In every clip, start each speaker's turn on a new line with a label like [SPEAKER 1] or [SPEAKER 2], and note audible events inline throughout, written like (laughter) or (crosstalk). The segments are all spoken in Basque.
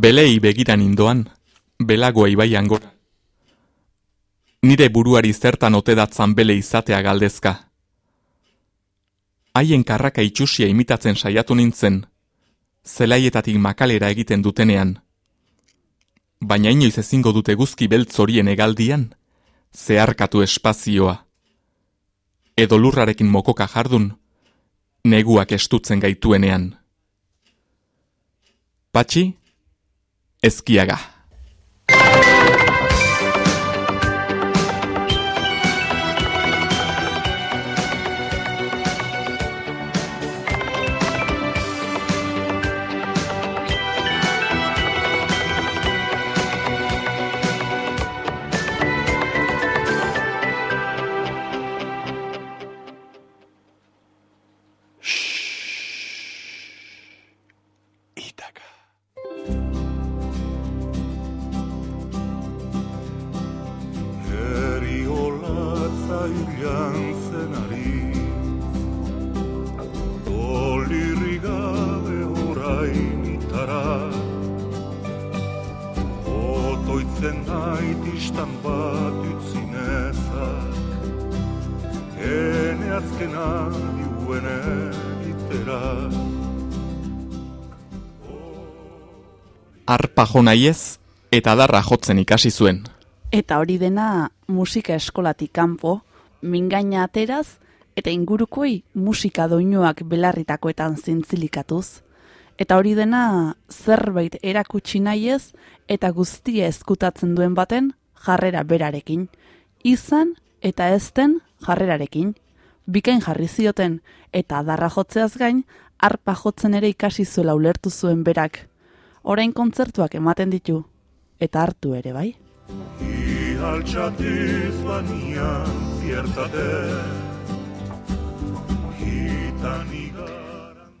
[SPEAKER 1] Belei begiran indoan, belagoa ibaian gora. Nire buruari zertan otedatzan bele izatea galdezka. Haien karraka itxusia imitatzen saiatu nintzen, zelaietatik makalera egiten dutenean. Baina inoiz ezingo dute guzki beltz horien egaldian, zeharkatu espazioa. Edo lurrarekin mokoka jardun, neguak estutzen gaituenean. Patxi, Esquiaga. Arpa naiez eta darra jotzen ikasi zuen.
[SPEAKER 2] Eta hori dena musika eskolatik kanpo, mingaina ateraz eta ingurukoi musika doinuak belarritakoetan zintzilikatuz. Eta hori dena zerbait erakutsi naiez eta guztia ezkutatzen duen baten jarrera berarekin. Izan eta ezten jarrerarekin. Bikain jarri zioten eta darra jotzeaz gain, arpa jotzen ere ikasi zuela ulertu zuen berak orain kontzertuak ematen ditu, eta hartu ere bai.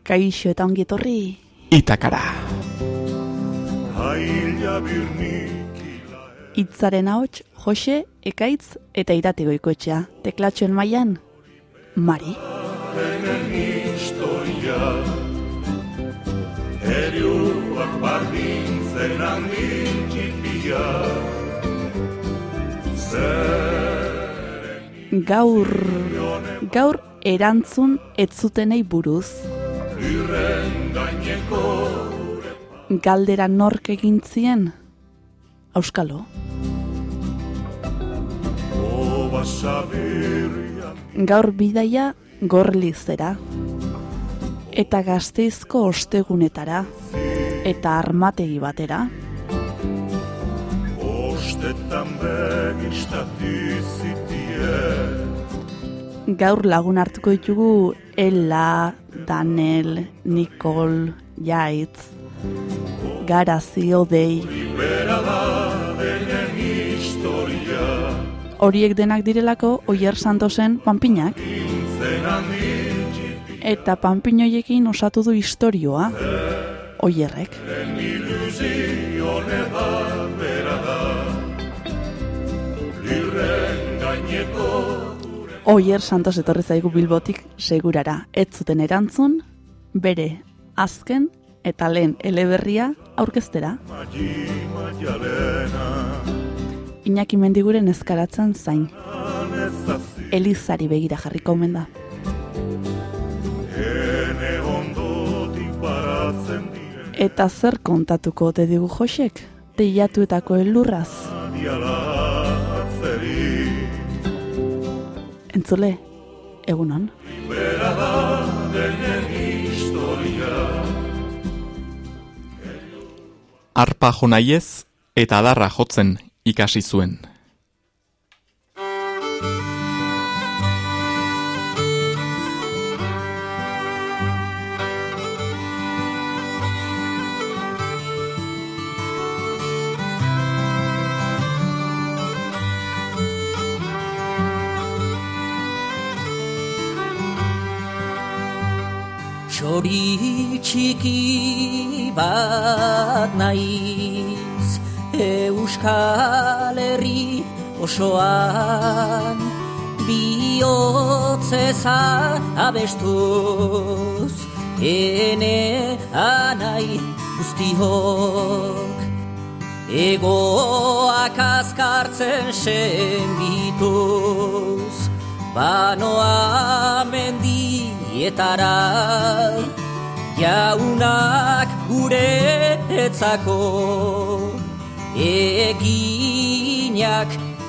[SPEAKER 2] Kaixo eta ongi etorri.
[SPEAKER 1] Itakara.
[SPEAKER 2] Itzaren ahots, Jose, Ekaitz eta Iratiko ikotxea. Teklatxoen mailan Mari. Eriuak bardintzen handitxipia Gaur, gaur erantzun etzutenei buruz. Galdera nork egin zien? Auskalo. Gaur bidaia gorlizera eta gazteizko ostegunetara eta armategi batera. Gaur lagun hartuko ditugu Ella, Daniel, Nicole, Jaitz, Garazi, Odei. Horiek denak direlako Oier Santosen panpinak eta panpinoiekin osatu du historioa, oierrek. Oier Santos etorri zaigu bilbotik segurara, ez zuten erantzun, bere azken eta lehen eleberria aurkeztera. Iñaki mendiguren ezkaratzen zain. Elizari begira jarriko omen da. Eta zer kontatuko te digu Josek? Teiatuetako elurraz. Entzule, egunon.
[SPEAKER 1] Arpa jonaiez eta darra jotzen ikasi zuen.
[SPEAKER 3] Txori txiki bat naiz Euskal Herri osoan Biotzeza abestuz Ene anai guztiok. Egoak azkartzen senbituz Banoa mendietara Jaunak gure etzako Eginak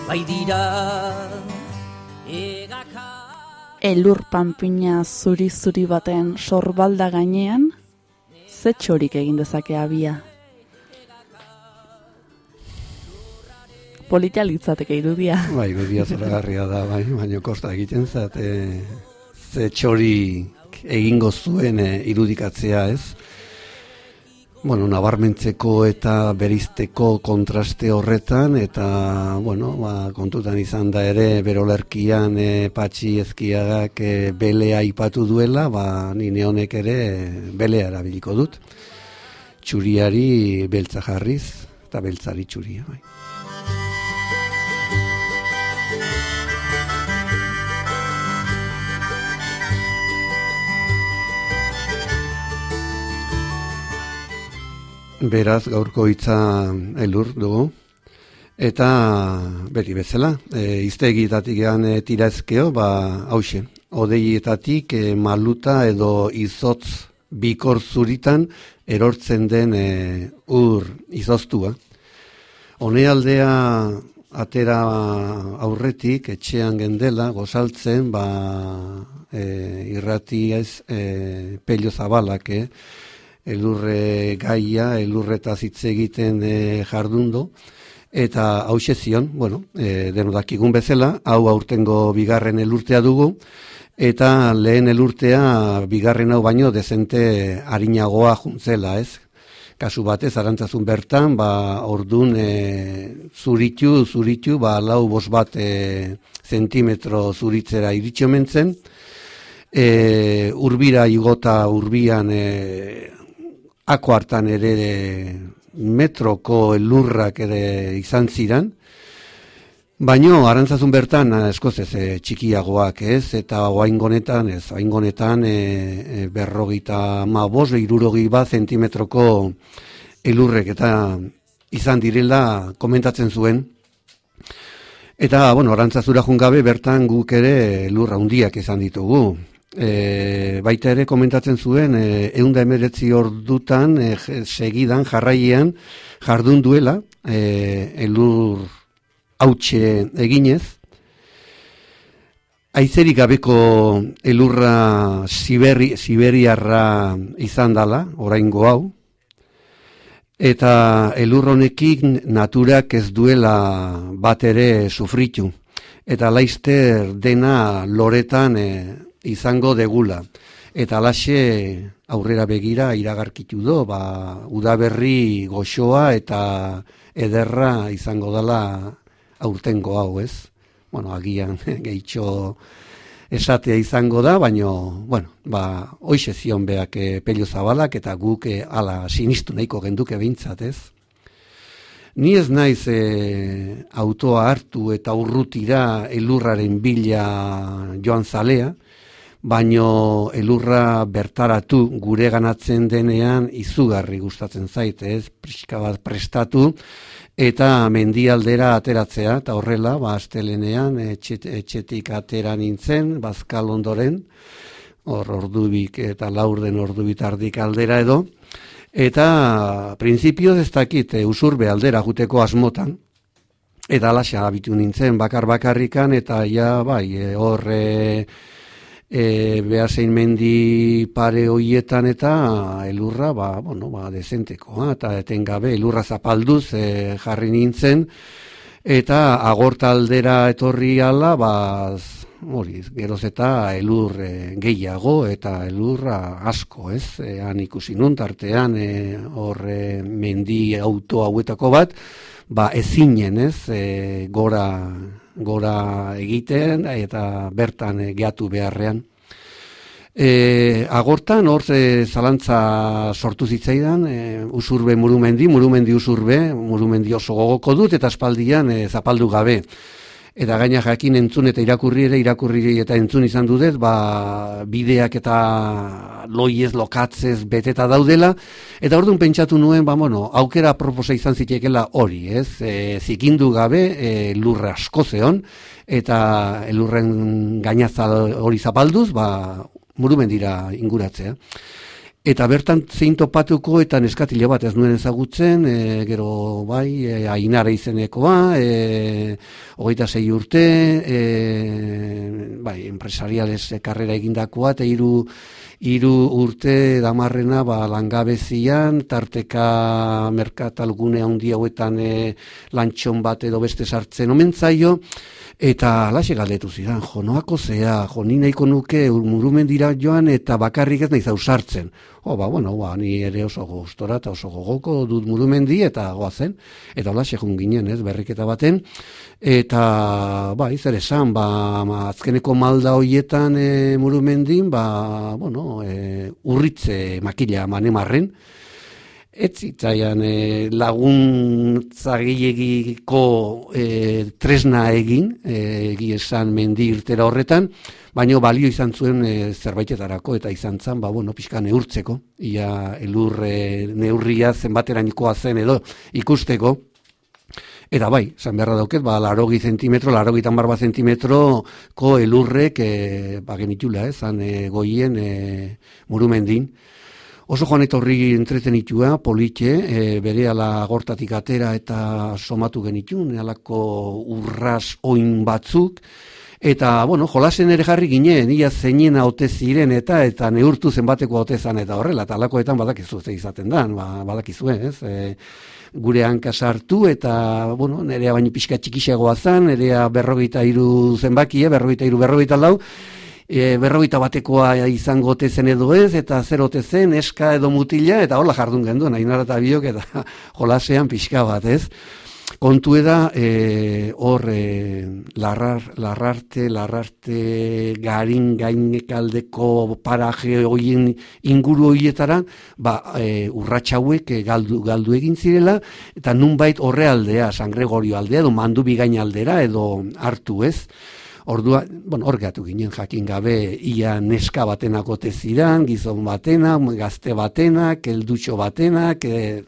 [SPEAKER 3] bai dira
[SPEAKER 2] elur panpina zuri-zuri baten sorbalda gainean, ze txorik egin dezake abia. Politia litzateke irudia.
[SPEAKER 4] Bai, irudia zora da, bai, baina kosta egiten zat, e, ze txori egingo zuen e, irudikatzea ez bueno, nabarmentzeko eta berizteko kontraste horretan, eta, bueno, ba, kontutan izan da ere, berolerkian e, patxi ezkiagak e, belea ipatu duela, ba, nine honek ere belea erabiliko dut. Txuriari beltza jarriz, eta beltzari txuria, bai. Beraz, gaurko hitza elur dugu. Eta beti bezala, e, iztegietatik egan e, tirazkeo, ba, hause, odeietatik e, maluta edo izotz bikor zuritan erortzen den e, ur izoztua. Hone aldea atera aurretik, etxean gendela, gozaltzen, ba, e, irrati ez, e, pelio zabalak, eh? Elurre gaia, elurreta hitz egiten e, jardundo, eta hau zion, bueno, e, denodakigun bezala, hau aurtengo bigarren elurtea dugu, eta lehen elurtea bigarren hau baino dezente harinagoa juntzela, ez? Kasu batez, arantzazun bertan, ba, ordun e, zuritu, zuritu, ba, lau bos bat e, zentimetro zuritzera iritxo mentzen, e, urbira igota urbian e, ako hartan ere metroko elurrak ere izan ziren, baino arantzazun bertan eskozez e, txikiagoak ez, eta oaingonetan, ez, oaingonetan e, e, berrogita ma bos, irurogi bat zentimetroko elurrek eta izan direla komentatzen zuen. Eta, bueno, arantzazura jungabe bertan guk ere lurra hundiak izan ditugu e, baita ere komentatzen zuen e, eunda emeretzi ordutan e, segidan jarraian jardun duela e, elur hautxe eginez. Aizerik gabeko elurra Siberi, Siberiarra izan dala oraingo hau. Eta elur honekin naturak ez duela bat ere sufritu. Eta laizter dena loretan e, izango degula. Eta alaxe aurrera begira iragarkitu do, ba, udaberri goxoa eta ederra izango dela aurtengo hau, ez? Bueno, agian (laughs) gehitxo esatea izango da, baino, bueno, ba, hoxe zion beak e, pelio zabalak eta guk e, ala sinistu nahiko genduke behintzat, ez? Ni ez naiz e, autoa hartu eta urrutira elurraren bila joan zalea, baino elurra bertaratu gure ganatzen denean izugarri gustatzen zait, ez? Priska bat prestatu. Eta mendialdera ateratzea eta horrela ba astelenean etxet, etxetik atera nintzen bazkal ondoren. Hor ordubik eta laurden ordu bitardik aldera edo. Eta printzipio ez dakit e, usurbe aldera juteko asmotan. Eta lasa abitu nintzen bakar bakarrikan eta ja bai hor e, e, behasein mendi pare hoietan eta elurra, ba, bueno, ba, dezenteko, eta etengabe elurra zapalduz e, jarri nintzen, eta agorta aldera etorri ala, ba, hori, geroz eta elur e, gehiago eta elurra asko, ez? E, han ikusi nuntartean, e, hor mendi auto hauetako bat, ba, ezinen, ez? E, gora, gora egiten eta bertan e, geatu beharrean. E, agortan hor e, zalantza sortu zitzaidan, e, usurbe murumendi, murumendi usurbe, murumendi oso gogoko dut eta espaldian e, zapaldu gabe. Eta gaina jakin entzun eta irakurri ere irakurri eta entzun izan dudez, ba, bideak eta loiez, lokatzez, beteta daudela, eta orduan pentsatu nuen, ba, bueno, aukera proposa izan zitekela hori, ez, e, zikindu gabe, e, lurra asko zeon, eta lurren gainaza hori zapalduz, ba, murumen dira inguratzea. Eta bertan zein topatuko eta neskatile bat ez nuen ezagutzen, e, gero bai, e, ainara izenekoa, e, hogeita zei urte, e, bai, empresariales karrera egindakoa, eta hiru hiru urte damarrena ba, langabezian, tarteka merkatalgune handi hauetan e, lantxon bat edo beste sartzen. Omen zaio, Eta alaxe galdetu zidan, jo, noako zea, jo, ni nahiko nuke murumen dira joan eta bakarrik ez nahi zausartzen. O, ba, bueno, ba, ni ere oso gustora eta oso gogoko dut murumendi eta goazen. Eta alaxe jun ginen, ez, berriketa baten. Eta, ba, izan esan, ba, azkeneko malda hoietan e, murumendin, ba, bueno, e, urritze makila manemarren, ez zitzaian e, laguntza e, tresna egin, e, egi esan mendi irtera horretan, baina balio izan zuen e, zerbaitetarako eta izan zen, ba, bueno, pixka neurtzeko, ia elurre neurria zenbateranikoa zen edo ikusteko, Eta bai, zan beharra dauket, ba, larogi zentimetro, larogi tambar bat zentimetro ko elurrek, e, ba, genitula, eh, zan e, goien e, murumendin. Oso joan eta horri entretenitua, politxe, e, bere ala gortatik atera eta somatu genitu, nealako urras oin batzuk, eta, bueno, jolasen ere jarri ginen, ia zeinien haute ziren eta eta neurtu zenbateko haute zan eta horrela, eta alakoetan badakizu ze izaten da, ba, badakizu ez, e, gure hanka sartu eta, bueno, nerea baino pixka txikisagoa zan, nerea berrogeita iru zenbakia, berrogeita iru, berrogeita lau, e, berroita batekoa izango zen edo ez, eta zer zen, eska edo mutila, eta hola jardun gendu, nahi eta biok, eta (laughs) jolasean pixka bat, ez? Kontu eda, e, hor, e, larrar, larrarte, larrarte, garin gainekaldeko paraje hoien inguru hoietara, ba, e, urratxauek e, galdu, galdu egin zirela, eta nunbait horre aldea, San Gregorio aldea, edo mandu bigain aldera, edo hartu ez. Ordua, bueno, hor gatu ginen jakin gabe ia neska batenak ote zidan, gizon batena, gazte batena, keldutxo batena, ke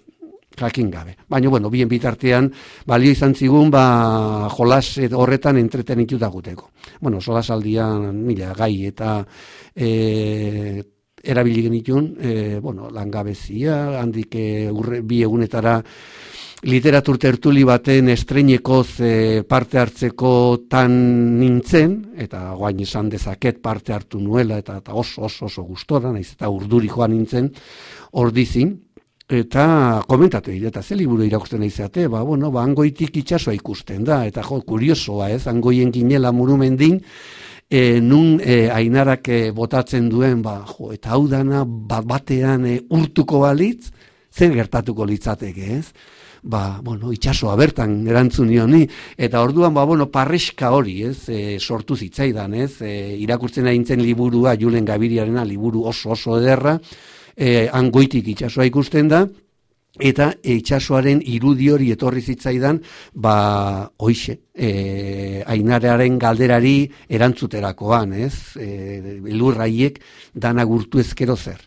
[SPEAKER 4] jakin gabe. Baina, bueno, bien bitartean, balio izan zigun, ba, jolas horretan entretenitu daguteko. Bueno, solas aldian, mila, gai eta e, erabili genitun, e, bueno, langabezia, handik e, urre, bi egunetara, literatur tertuli baten estreinekoz e, parte hartzeko tan nintzen, eta guain esan dezaket parte hartu nuela, eta, eta oso oso oso gustora, naiz eta urduri joan nintzen, ordizin, eta komentatu dira, eta ze liburu irakusten naizeate, ba, bueno, ba, angoitik itxasoa ikusten da, eta jo, kuriosoa, ez, angoien ginela murumendin, e, nun e, ainarak e, botatzen duen, ba, jo, eta hau dana bat batean e, urtuko balitz, zer gertatuko litzateke, ez? Ba, bueno, itxasoa bertan erantzun ni eta orduan, ba, bueno, parreska hori, ez, e, sortu zitzaidan, ez, e, irakurtzen aintzen liburua, Julen Gabiriarena, liburu oso oso ederra, e, angoitik itxasoa ikusten da, eta itxasoaren irudi hori etorri zitzaidan, ba, hoixe, e, ainarearen galderari erantzuterakoan, ez, e, lurraiek dana gurtu ezkero zer.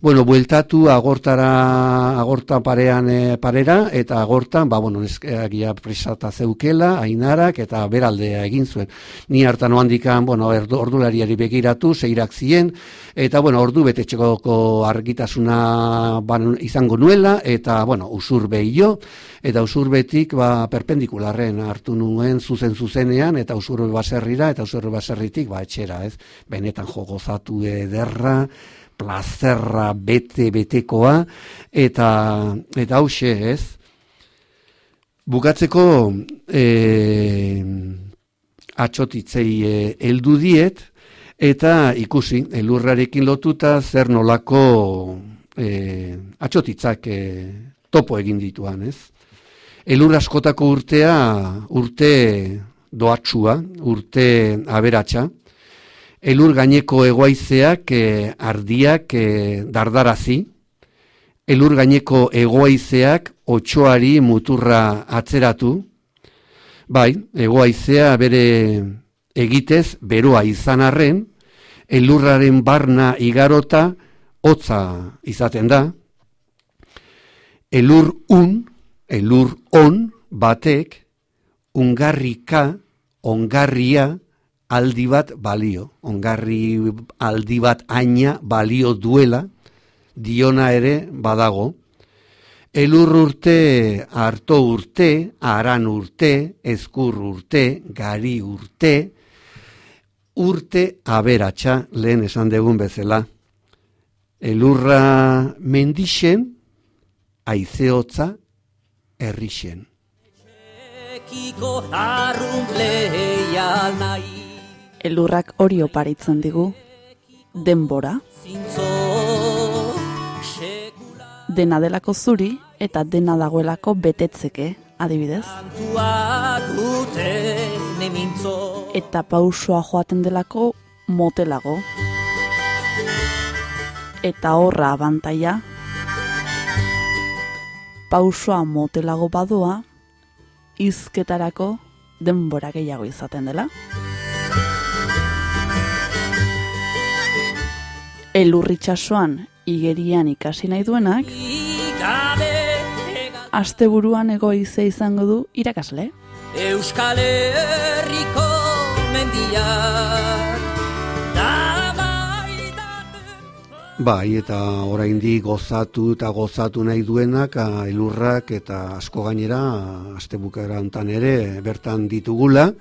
[SPEAKER 4] Bueno, bueltatu agortara, agorta parean e, parera, eta agortan, ba, bueno, neskeagia presata zeukela, ainarak, eta beraldea egin zuen. Ni hartan oandikan, bueno, ordulariari begiratu, zeirak zien, eta, bueno, ordu betetxeko argitasuna ban, izango nuela, eta, bueno, usur behio, eta usur betik, ba, perpendikularren hartu nuen zuzen zuzenean, eta usur baserrira, eta usur baserritik, ba, etxera, ez, benetan jogozatu ederra, plazerra bete betekoa eta eta hause, ez? Bukatzeko eh atxotitzei eh, heldu diet eta ikusi elurrarekin lotuta zer nolako eh atxotitzak eh, topo egin dituan, ez? Elur askotako urtea urte doatsua, urte aberatsa, elur gaineko egoaizeak e, ardiak e, dardarazi, elur gaineko egoaizeak otxoari muturra atzeratu,
[SPEAKER 5] Bai, egoaizea bere egitez beroa izan arren, elurraren barna igarota hotza izaten da. Elur un, elur on batek, ungarrika, ongarria, aldi bat balio. Ongarri aldi bat aina balio duela, diona ere badago. Elur urte, harto urte, aran urte, ezkur urte, gari urte, urte aberatsa lehen esan degun bezala. Elurra mendixen, aizeotza errixen.
[SPEAKER 2] Elurrak hori oparitzen digu, denbora. Dena delako zuri eta dena dagoelako betetzeke, adibidez. Eta pausoa joaten delako motelago. Eta horra abantaia, pausoa motelago badoa, izketarako denbora gehiago izaten dela. Elurritxasoan igerian ikasi nahi duenak, asteburuan egoize izango du irakasle.
[SPEAKER 3] Euskal Herriko mendiak
[SPEAKER 5] Bai, eta oraindik gozatu eta gozatu nahi duenak a, elurrak eta asko gainera astebukera hontan ere bertan ditugula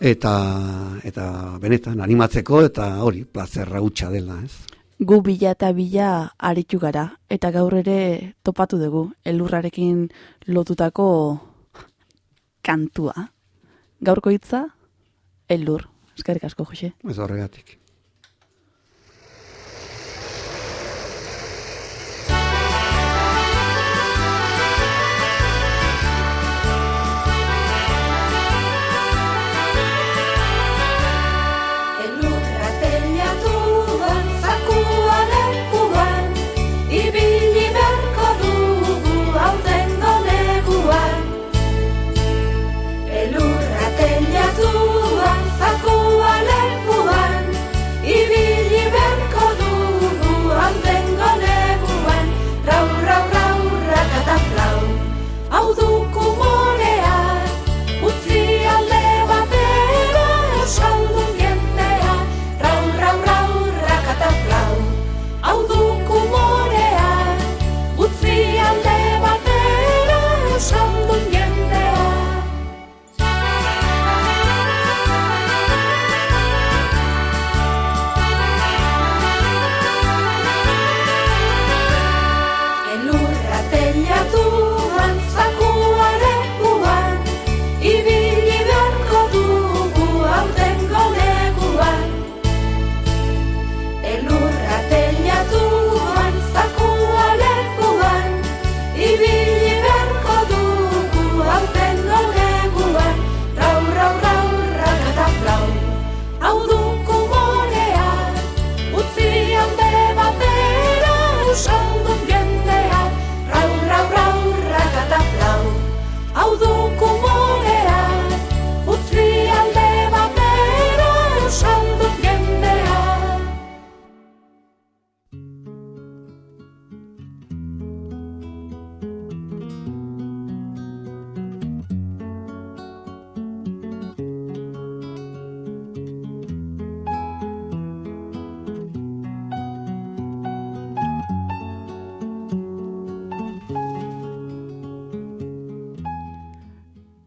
[SPEAKER 5] eta eta benetan animatzeko eta hori plazerra hutsa dela, ez?
[SPEAKER 2] Gu bila eta bila aritu gara eta gaur ere topatu dugu elurrarekin lotutako kantua. Gaurko hitza elur. Eskerrik asko, Jose.
[SPEAKER 5] Ez horregatik.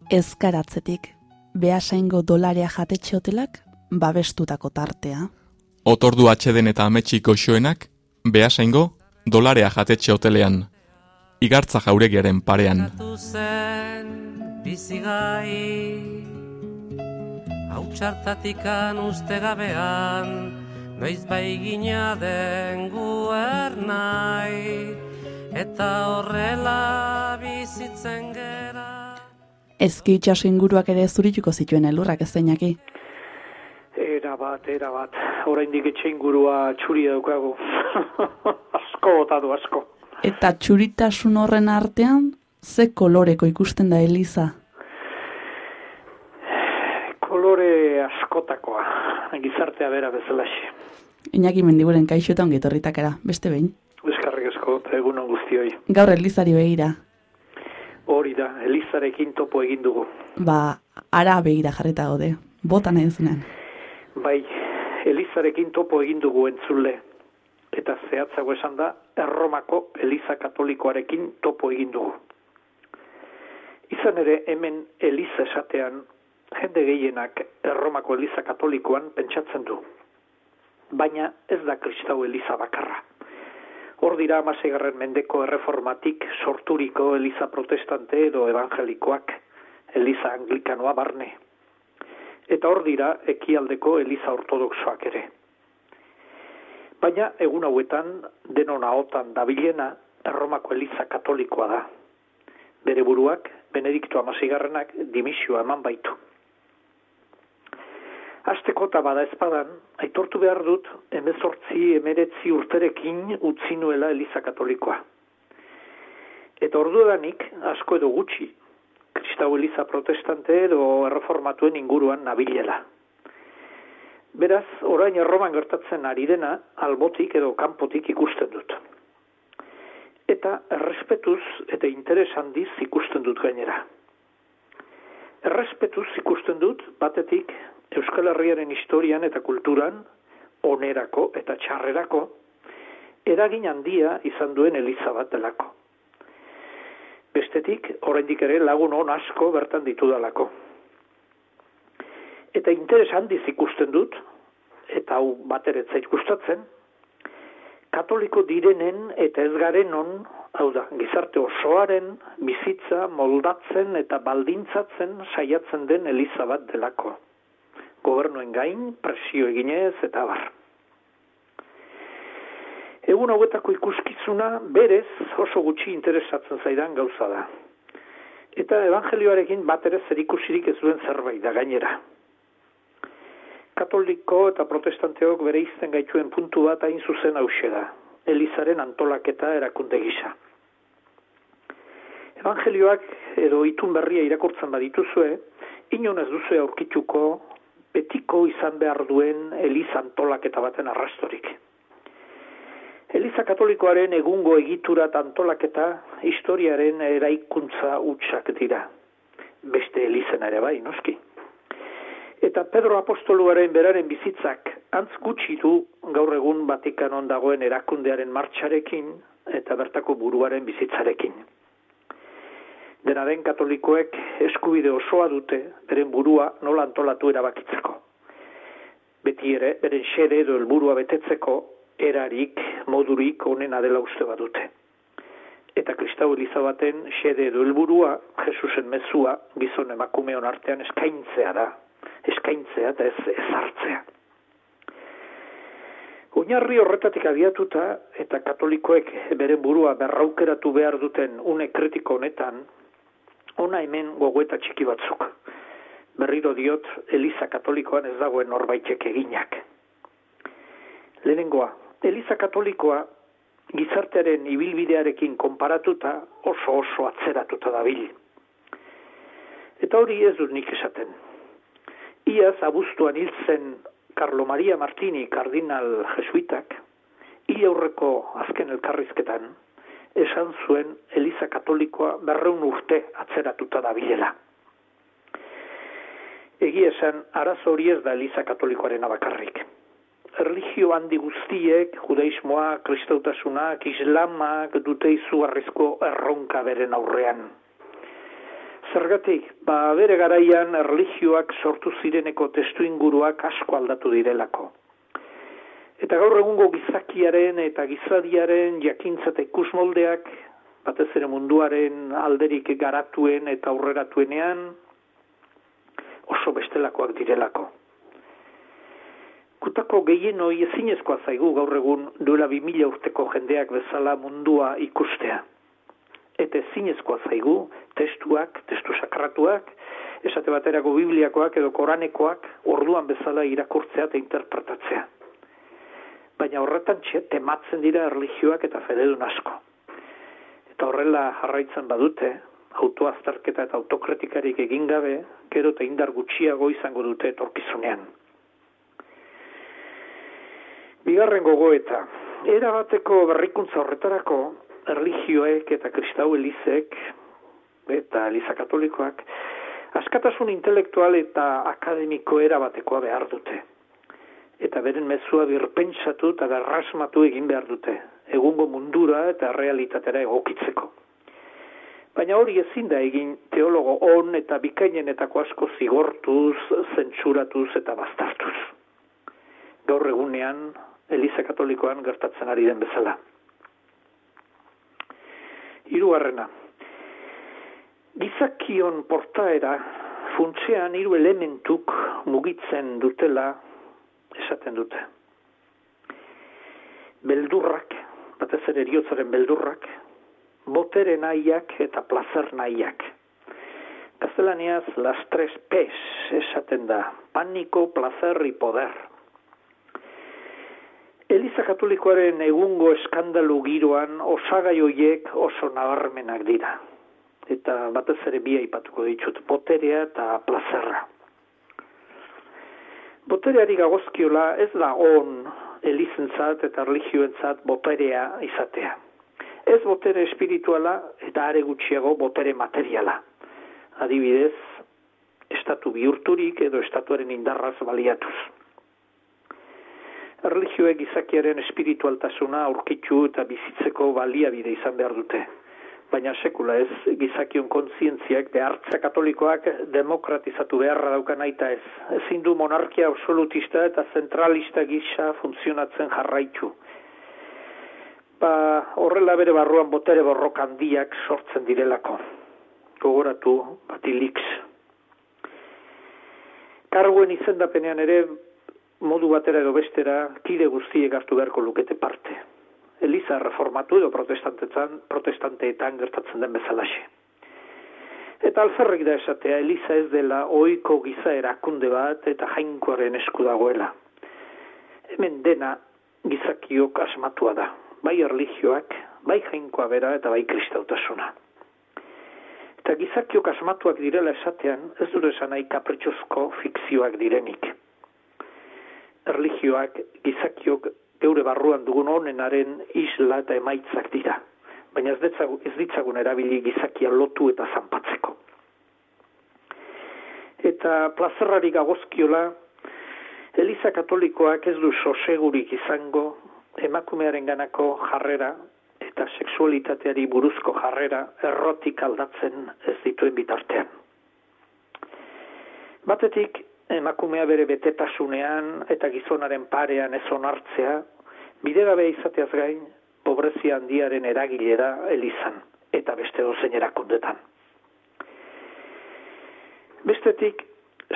[SPEAKER 2] Ezkaratzetik behasaingo dolarea jatetxe hotelak babestutako tartea.
[SPEAKER 1] Otordu atxeden eta ametxiko xoenak, behasaingo, dolarea jatetxe hotelean. Igartza jauregiaren parean.
[SPEAKER 6] Zen bizigai Hau txartatikan uste gabean Noiz bai gina den guer nahi Eta horrela bizitzen gera
[SPEAKER 2] Ezki itxaso inguruak ere zurituko zituen elurrak ez zeinaki.
[SPEAKER 7] Era bat, era bat. Oraindik etxe ingurua txuri daukagu. (laughs) asko botatu, asko.
[SPEAKER 2] Eta txuritasun horren artean, ze koloreko ikusten da Eliza.
[SPEAKER 7] askotakoa, gizartea bera bezalaxe.
[SPEAKER 2] Iñaki mendiguren kaixo eta ongetorritakera, beste behin.
[SPEAKER 7] Eskarrik asko, eta egun on guztioi.
[SPEAKER 2] Gaur elizari begira,
[SPEAKER 7] Hori da, Elizarekin topo egin dugu.
[SPEAKER 2] ba, ara begira jarrita gaude, bota nahi duzunean.
[SPEAKER 7] Bai, Elizarekin topo egin dugu entzule. Eta zehatzago esan da, Erromako Eliza Katolikoarekin topo egin dugu. Izan ere, hemen Eliza esatean, jende gehienak Erromako Eliza Katolikoan pentsatzen du. Baina ez da kristau Eliza bakarra. Hor dira amaseigarren mendeko erreformatik sorturiko Eliza protestante edo evangelikoak, Eliza anglikanoa barne. Eta hor dira ekialdeko Eliza ortodoxoak ere. Baina egun hauetan denon ahotan dabilena Erromako Eliza katolikoa da. Bere buruak, Benedikto amasigarrenak dimisioa eman baitu. Azteko eta bada ezpadan, aitortu behar dut, emezortzi, emeretzi urterekin utzi nuela Eliza Katolikoa. Eta ordudanik, asko edo gutxi, Kristau Eliza protestante edo erreformatuen inguruan nabilela. Beraz, orain erroman gertatzen ari dena, albotik edo kanpotik ikusten dut. Eta errespetuz eta interes handiz ikusten dut gainera. Errespetuz ikusten dut, batetik, Euskal Herriaren historian eta kulturan, onerako eta txarrerako, eragin handia izan duen eliza bat delako. Bestetik, oraindik ere lagun on asko bertan ditudalako. Eta interes handiz ikusten dut, eta hau bateretza ikustatzen, katoliko direnen eta ez garen on, hau da, gizarte osoaren bizitza moldatzen eta baldintzatzen saiatzen den eliza bat delako gobernuen gain, presio eginez eta bar. Egun hauetako ikuskizuna berez oso gutxi interesatzen zaidan gauza da. Eta evangelioarekin bat ere zerikusirik ez duen zerbait da gainera. Katoliko eta protestanteok bere izten gaituen puntu bat hain zuzen hause da. Elizaren antolaketa erakunde gisa. Evangelioak edo itun berria irakurtzen badituzue, inon ez duzue aurkituko betiko izan behar duen Eliza antolaketa baten arrastorik. Eliza katolikoaren egungo egitura eta antolaketa historiaren eraikuntza utxak dira. Beste Elizen ere bai, noski. Eta Pedro Apostoluaren beraren bizitzak antz gutxi du gaur egun Batikanon dagoen erakundearen martxarekin eta bertako buruaren bizitzarekin. Dena den katolikoek eskubide osoa dute beren burua nola antolatu erabakitzeko. Beti ere, beren xede edo helburua betetzeko erarik, modurik onena dela uste badute. Eta kristau eliza baten xede edo helburua Jesusen mezua gizon emakumeon artean eskaintzea da. Eskaintzea eta ez ezartzea. Oinarri horretatik abiatuta eta katolikoek beren burua berraukeratu behar duten une kritiko honetan, ona hemen gogoeta txiki batzuk. Berriro diot, Eliza Katolikoan ez dagoen norbaitek eginak. Lehenengoa, Eliza Katolikoa gizartearen ibilbidearekin konparatuta oso oso atzeratuta dabil. Eta hori ez dut nik esaten. Iaz abuztuan hil zen Carlo Maria Martini kardinal jesuitak, hil aurreko azken elkarrizketan, esan zuen Eliza Katolikoa berreun urte atzeratuta da bilela. Egi esan, arazo hori ez da Eliza Katolikoaren abakarrik. Erligio handi guztiek, judaismoa, kristautasunak, islamak dute izugarrizko erronka beren aurrean. Zergatik, ba bere garaian erligioak sortu zireneko testu inguruak asko aldatu direlako. Eta gaur egungo gizakiaren eta gizadiaren jakintza eta ikusmoldeak, batez ere munduaren alderik garatuen eta aurreratuenean, oso bestelakoak direlako. Kutako gehien hoi ezinezkoa zaigu gaur egun duela bi mila urteko jendeak bezala mundua ikustea. Eta ezinezkoa zaigu testuak, testu sakratuak, esate baterako bibliakoak edo koranekoak orduan bezala irakurtzea eta interpretatzea baina horretan txe, tematzen dira erlijioak eta fededun asko. Eta horrela jarraitzen badute, autoazterketa eta autokritikarik egin gabe, gero eta indar gutxiago izango dute etorkizunean. Bigarren gogoeta, era bateko berrikuntza horretarako, erligioek eta kristau elizek, eta eliza katolikoak, askatasun intelektual eta akademiko era batekoa behar dute. Eta beren mezua birpentsatu eta berrasmatu egin behar dute, egungo mundura eta realitatera egokitzeko. Baina hori ezin da egin teologo on eta bikainenetako asko zigortuz, zentsuratuz eta bastartuz. Gaur egunean, Eliza Katolikoan gertatzen ari den bezala. Hirugarrena. Gizakion portaera funtsean hiru elementuk mugitzen dutela esaten dute. Beldurrak, batez ere eriotzaren beldurrak, botere nahiak eta placer nahiak. Gaztelaniaz, las tres P's esaten da, paniko, placer y poder. Eliza Katolikoaren egungo eskandalu giroan osagai hoiek oso nabarmenak dira. Eta batez ere bi aipatuko ditut, boterea eta plazerra. Botereari gagozkiola ez da on elizentzat eta religioentzat boterea izatea. Ez botere espirituala eta are gutxiago botere materiala. Adibidez, estatu bihurturik edo estatuaren indarraz baliatuz erlijioek gizakiaren espiritualtasuna aurkitu eta bizitzeko baliabide izan behar dute. Baina sekula ez, gizakion kontzientziak behartza katolikoak demokratizatu beharra daukan aita ez. Ezin du monarkia absolutista eta zentralista gisa funtzionatzen jarraitu. Ba, horrela bere barruan botere borrok handiak sortzen direlako. Gogoratu, batilix. Karguen izendapenean ere modu batera edo bestera kide guztiek hartu beharko lukete parte. Eliza reformatu edo protestanteetan, protestanteetan gertatzen den bezalaxe. Eta alferrik da esatea, Eliza ez dela ohiko giza erakunde bat eta jainkoaren esku dagoela. Hemen dena gizakiok asmatua da, bai erlijioak, bai jainkoa bera eta bai kristautasuna. Eta gizakiok asmatuak direla esatean, ez dure esan nahi kapritxozko fikzioak direnik erlijioak gizakiok geure barruan dugun honenaren isla eta emaitzak dira. Baina ez, ditzagun, ez ditzagun erabili gizakia lotu eta zanpatzeko. Eta plazerrarik agozkiola, Eliza Katolikoak ez du sosegurik izango emakumearen ganako jarrera eta sexualitateari buruzko jarrera errotik aldatzen ez dituen bitartean. Batetik, emakumea bere betetasunean eta gizonaren parean ez onartzea, bidegabe izateaz gain, pobrezia handiaren eragile da elizan eta beste dozein erakundetan. Bestetik,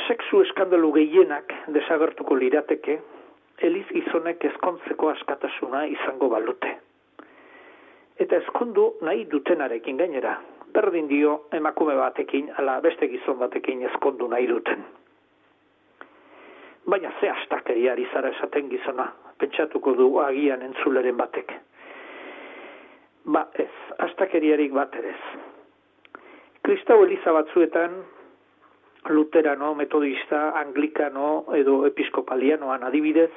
[SPEAKER 7] sexu eskandalu gehienak desagertuko lirateke, eliz gizonek ezkontzeko askatasuna izango balute. Eta ezkondu nahi dutenarekin gainera, berdin dio emakume batekin, ala beste gizon batekin ezkondu nahi duten. Baina ze astakeriari zara esaten gizona, pentsatuko du agian entzuleren batek. Ba ez, astakeriarik bat ez. Kristau eliza batzuetan, luterano, metodista, anglikano edo episkopalianoan adibidez,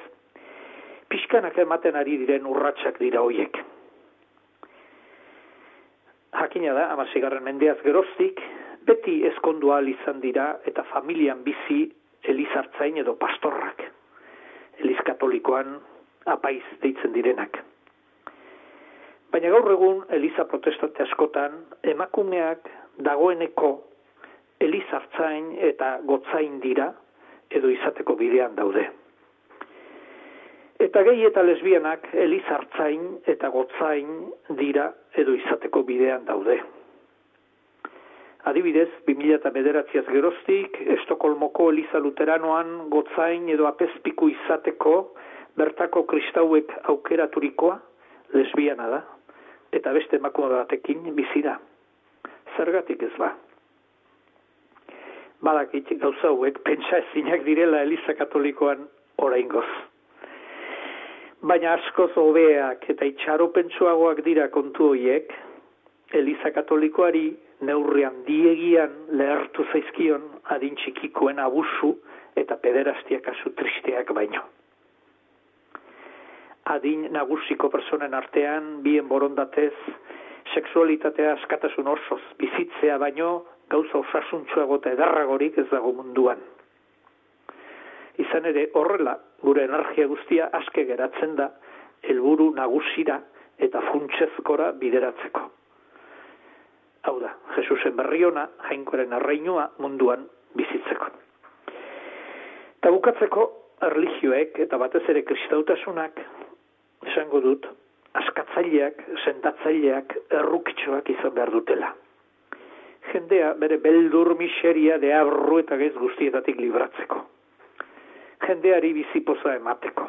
[SPEAKER 7] pixkanak ematen ari diren urratsak dira hoiek. Jakina da, amazigarren mendeaz geroztik, beti ezkondua izan dira eta familian bizi elizartzain edo pastorrak, eliz katolikoan apaiz deitzen direnak. Baina gaur egun eliza protestante askotan emakumeak dagoeneko elizartzain eta gotzain dira edo izateko bidean daude. Eta gehi eta lesbianak elizartzain eta gotzain dira edo izateko bidean daude. Adibidez, 2000 eta bederatziaz geroztik, Estokolmoko Eliza Luteranoan gotzain edo apezpiku izateko bertako kristauek aukeraturikoa lesbiana da, eta beste emakume batekin bizi da. Zergatik ez ba? Badakit gauza hauek pentsa ezinak direla Eliza Katolikoan oraingoz. Baina askoz hobeak eta itxaro pentsuagoak dira kontu hoiek, Eliza Katolikoari neurrian diegian lehertu zaizkion adin txikikoen abusu eta pederastia kasu tristeak baino. Adin nagusiko personen artean, bien borondatez, sexualitatea askatasun osoz bizitzea baino gauza osasuntxuago eta edarragorik ez dago munduan. Izan ere horrela gure energia guztia aske geratzen da helburu nagusira eta funtsezkora bideratzeko. Hau da, Jesusen berriona, jainkoren arreinua munduan bizitzeko. Eta bukatzeko, erligioek eta batez ere kristautasunak, esango dut, askatzaileak, sendatzaileak, errukitxoak izan behar dutela. Jendea bere beldur miseria de abru eta gez guztietatik libratzeko. Jendeari bizipoza emateko.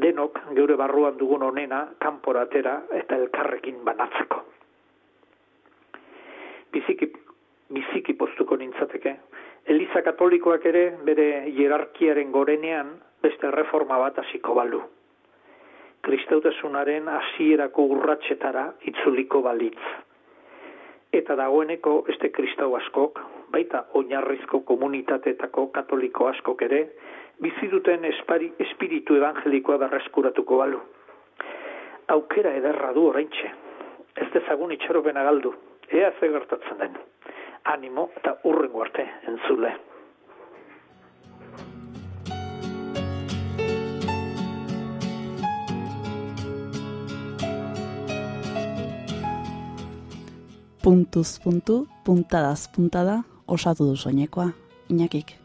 [SPEAKER 7] Denok geure barruan dugun onena kanporatera eta elkarrekin banatzeko. Biziki, biziki postuko nintzateke. Eliza katolikoak ere bere hierarkiaren gorenean beste reforma bat hasiko balu kristautasunaren hasierako urratsetara itzuliko balitz. Eta dagoeneko beste kristau askok, baita oinarrizko komunitateetako katoliko askok ere, bizi duten espari, espiritu evangelikoa berreskuratuko balu. Aukera ederra du oraintxe. Ez dezagun itxaropena galdu. Ea ze gertatzen den. Animo eta urrengo arte entzule.
[SPEAKER 2] puntuz puntu, puntadaz puntada, osatu du soinekoa, inakik.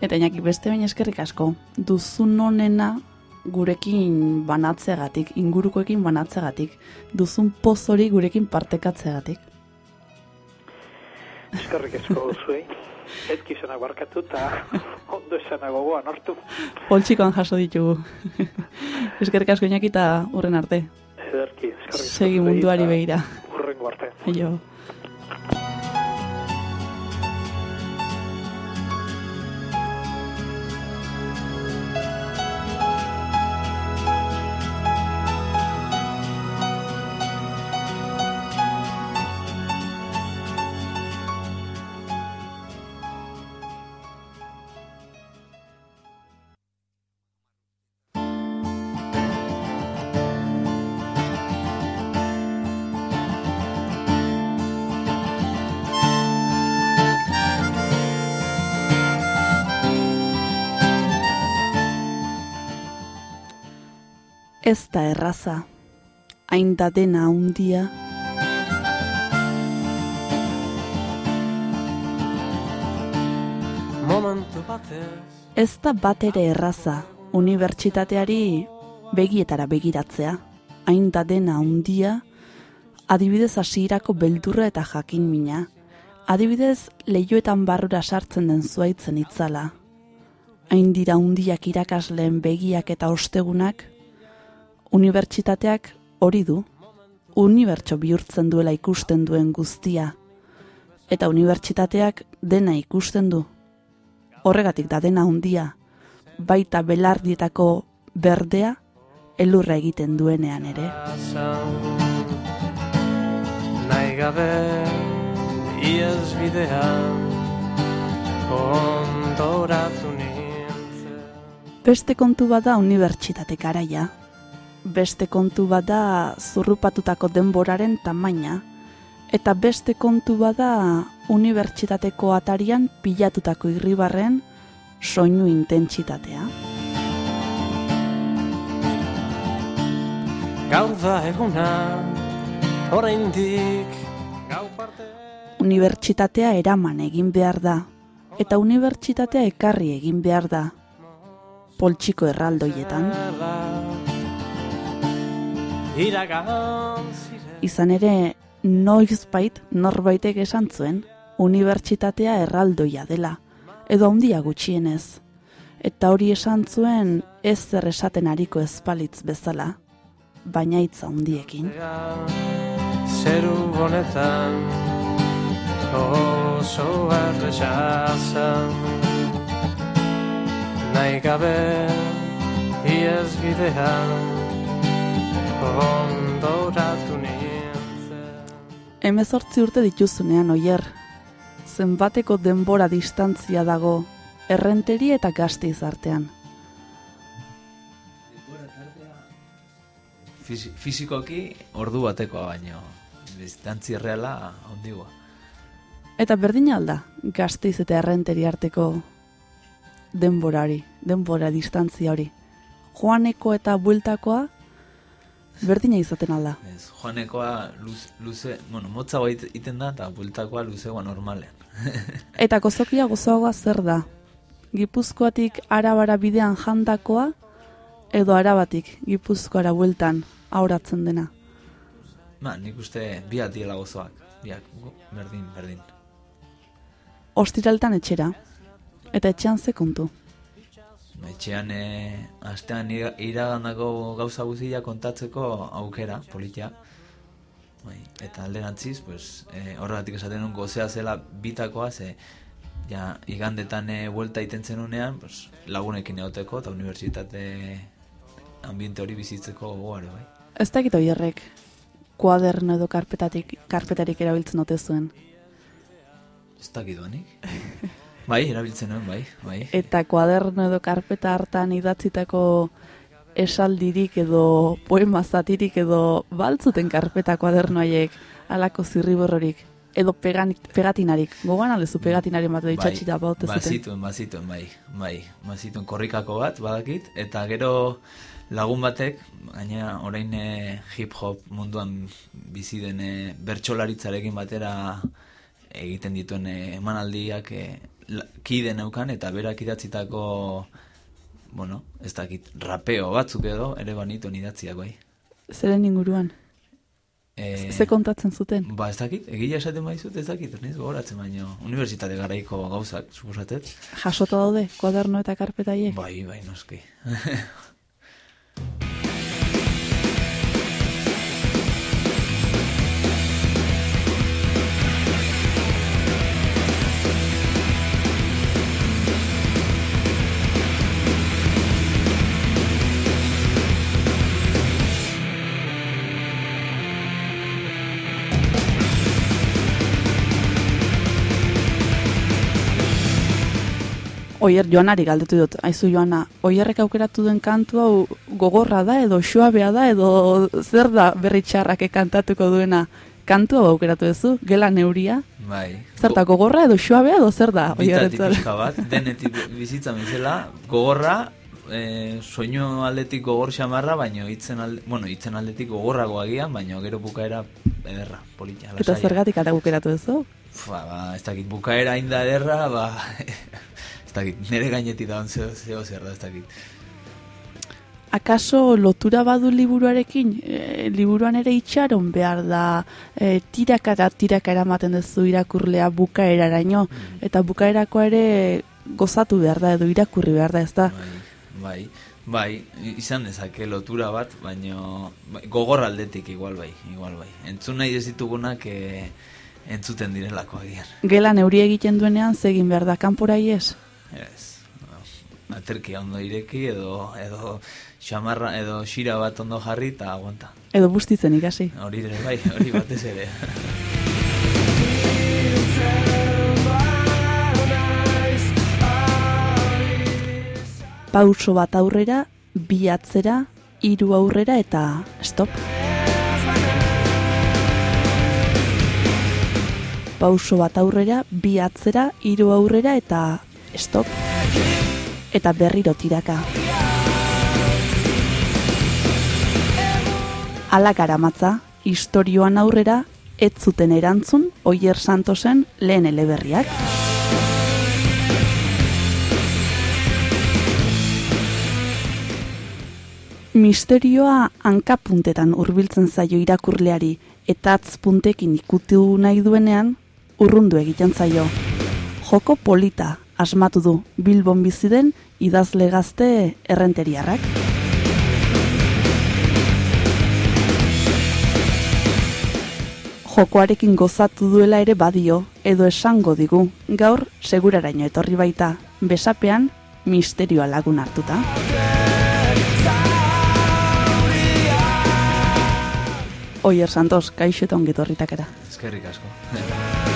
[SPEAKER 2] Eta inakik beste bain eskerrik asko, duzun onena gurekin banatzegatik, ingurukoekin banatzegatik, duzun poz hori gurekin partekatzegatik.
[SPEAKER 7] Eskerrik asko zuei. (laughs) Etki zenak barkatu eta (laughs) ondo esanak gogoan hartu.
[SPEAKER 2] Poltsikoan jaso ditugu. (laughs) eskerrik asko inaki eta urren arte.
[SPEAKER 7] Ederki, eskerrik asko.
[SPEAKER 2] Segi munduari begira.
[SPEAKER 7] Hurrengo arte.
[SPEAKER 2] Aio. Ez da erraza, hain da dena
[SPEAKER 8] batez
[SPEAKER 2] ez. Da bat ere erraza, unibertsitateari begietara begiratzea, hain da dena undia, adibidez hasierako beldurra eta jakin mina, adibidez leioetan barrura sartzen den zuaitzen itzala, hain dira undiak irakasleen begiak eta ostegunak, unibertsitateak hori du, unibertso bihurtzen duela ikusten duen guztia, eta unibertsitateak dena ikusten du. Horregatik da dena handia, baita belardietako berdea elurra egiten duenean ere.
[SPEAKER 8] Nahi gabe iaz bidean ondoratu
[SPEAKER 2] Beste kontu bat da unibertsitate garaia. Beste kontu bat da zurrupatutako denboraren tamaina. Eta beste kontu bat da unibertsitateko atarian pilatutako irribarren soinu intentsitatea.
[SPEAKER 8] Gaur da eguna, oraindik gau parte
[SPEAKER 2] Unibertsitatea eraman egin behar da. Eta unibertsitatea ekarri egin behar da. Poltsiko erraldoietan. Izan ere, noizbait norbaitek esan zuen, unibertsitatea erraldoia dela, edo handia gutxienez. Eta hori esan zuen ez zer esaten ariko ezpalitz bezala, baina hitza handiekin.
[SPEAKER 8] Zeru honetan oso erresa zen nahi gabe iez bidean ondoratu
[SPEAKER 2] Hemezortzi urte dituzunean oier, zenbateko denbora distantzia dago errenteri eta gazteiz artean.
[SPEAKER 9] Fisi- Fisikoki ordu batekoa baino. Distantzi reala ondigua.
[SPEAKER 2] Eta berdin alda, gazteiz eta errenteri arteko denbora hori, denbora distantzia hori. Joaneko eta bueltakoa berdina izaten alda.
[SPEAKER 9] Ez, joanekoa luz, luze, bueno, motza iten da, eta bueltakoa luzegoa normalean. (laughs)
[SPEAKER 2] Eta gozokia gozoagoa zer da? Gipuzkoatik arabara bidean jandakoa edo arabatik Gipuzkoara bueltan auratzen dena.
[SPEAKER 9] Ba, nik uste biak diela gozoak. Biak, berdin, berdin.
[SPEAKER 2] Ostiraltan etxera. Eta etxean ze kontu.
[SPEAKER 9] Etxean, e, astean ira- iragandako gauza guztia kontatzeko aukera, politia. Bai, eta alderantziz, pues, e, horregatik esaten nun gozea zela bitakoa, ze ja, igandetan e, buelta iten zenunean, pues, lagunekin egoteko eta unibertsitate ambiente hori bizitzeko gogoare, bai.
[SPEAKER 2] Ez dakit oierrek kuaderno edo karpetatik, karpetarik erabiltzen ote zuen.
[SPEAKER 9] Ez dakit duanik. (laughs) bai, erabiltzen nuen, bai, bai.
[SPEAKER 2] Eta kuaderno edo karpeta hartan idatzitako esaldirik edo poema zatirik edo baltzuten karpeta kuaderno haiek alako zirriborrorik edo peganik, pegatinarik. Gogoan aldezu pegatinari bat edo itxatxita baute zuten.
[SPEAKER 9] Bazituen, bazituen, bai, bai. Bazituen korrikako bat, badakit, eta gero lagun batek, gaina orain eh, hip-hop munduan bizi den eh, bertsolaritzarekin batera egiten dituen eh, emanaldiak kide neukan, eta berak idatzitako, bueno, ez dakit, rapeo batzuk edo, ere banituen idatziak, bai.
[SPEAKER 2] Zeren inguruan.
[SPEAKER 9] Eh,
[SPEAKER 2] Ze kontatzen zuten.
[SPEAKER 9] Ba, ez dakit, egia esaten baizut, ez dakit, ez gogoratzen baino, unibertsitate garaiko gauzak, suposatet.
[SPEAKER 2] Jasota daude kuaderno eta karpeta haiek.
[SPEAKER 9] Bai, bai, noski. (laughs)
[SPEAKER 2] Oier Joanari galdetu dut, aizu Joana, Oierrek aukeratu duen kantu hau gogorra da edo suabea da edo zer da berri txarrake kantatuko duena kantu hau aukeratu duzu, gela neuria?
[SPEAKER 9] Bai.
[SPEAKER 2] Zer da gogorra edo suabea edo zer da
[SPEAKER 9] Bitatik pixka bat, denetik bizitza bezala, gogorra, e, soinu aldetik gogor xamarra, baino hitzen alde, bueno, hitzen aldetik gogorrago agian, baino gero bukaera ederra, politia,
[SPEAKER 2] Eta
[SPEAKER 9] lasaia.
[SPEAKER 2] zergatik ara aukeratu duzu?
[SPEAKER 9] Fa, ba, ez dakit, bukaera inda ederra, ba, (laughs) ez dakit, nire gainetik da zeo, zeo zer da, ez dakit.
[SPEAKER 2] Akaso lotura badu liburuarekin, e, liburuan ere itxaron behar da, e, tirakara tiraka eramaten duzu irakurlea bukaeraraino, eta bukaerako ere gozatu behar da edo irakurri behar da, ez da?
[SPEAKER 9] Bai, bai, izan dezake lotura bat, baino bai, gogor aldetik igual bai, igual bai. Entzun nahi ez ditugunak e, entzuten direlako agian.
[SPEAKER 2] Gela neuri egiten duenean zegin behar da kanpora ies?
[SPEAKER 9] Ez, aterki ondo ireki edo edo xamarra edo xira bat ondo jarri eta aguanta.
[SPEAKER 2] Edo bustitzen ikasi.
[SPEAKER 9] Hori ere bai, hori batez ere.
[SPEAKER 2] Pauso bat aurrera, bi atzera, hiru aurrera eta stop. Pauso bat aurrera, bi atzera, hiru aurrera eta stop. Eta berriro tiraka. Alak aramatza, historioan aurrera, ez zuten erantzun, Oier Santosen lehen eleberriak. Misterioa hankapuntetan hurbiltzen zaio irakurleari eta atzpuntekin ikutu nahi duenean urrundu egiten zaio. Joko polita asmatu du Bilbon bizi den idazle gazte errenteriarrak. jokoarekin gozatu duela ere badio, edo esango digu, gaur seguraraino etorri baita, besapean misterioa lagun hartuta. Oier Santos, kaixo eta ongi etorritakera.
[SPEAKER 9] Eskerrik asko.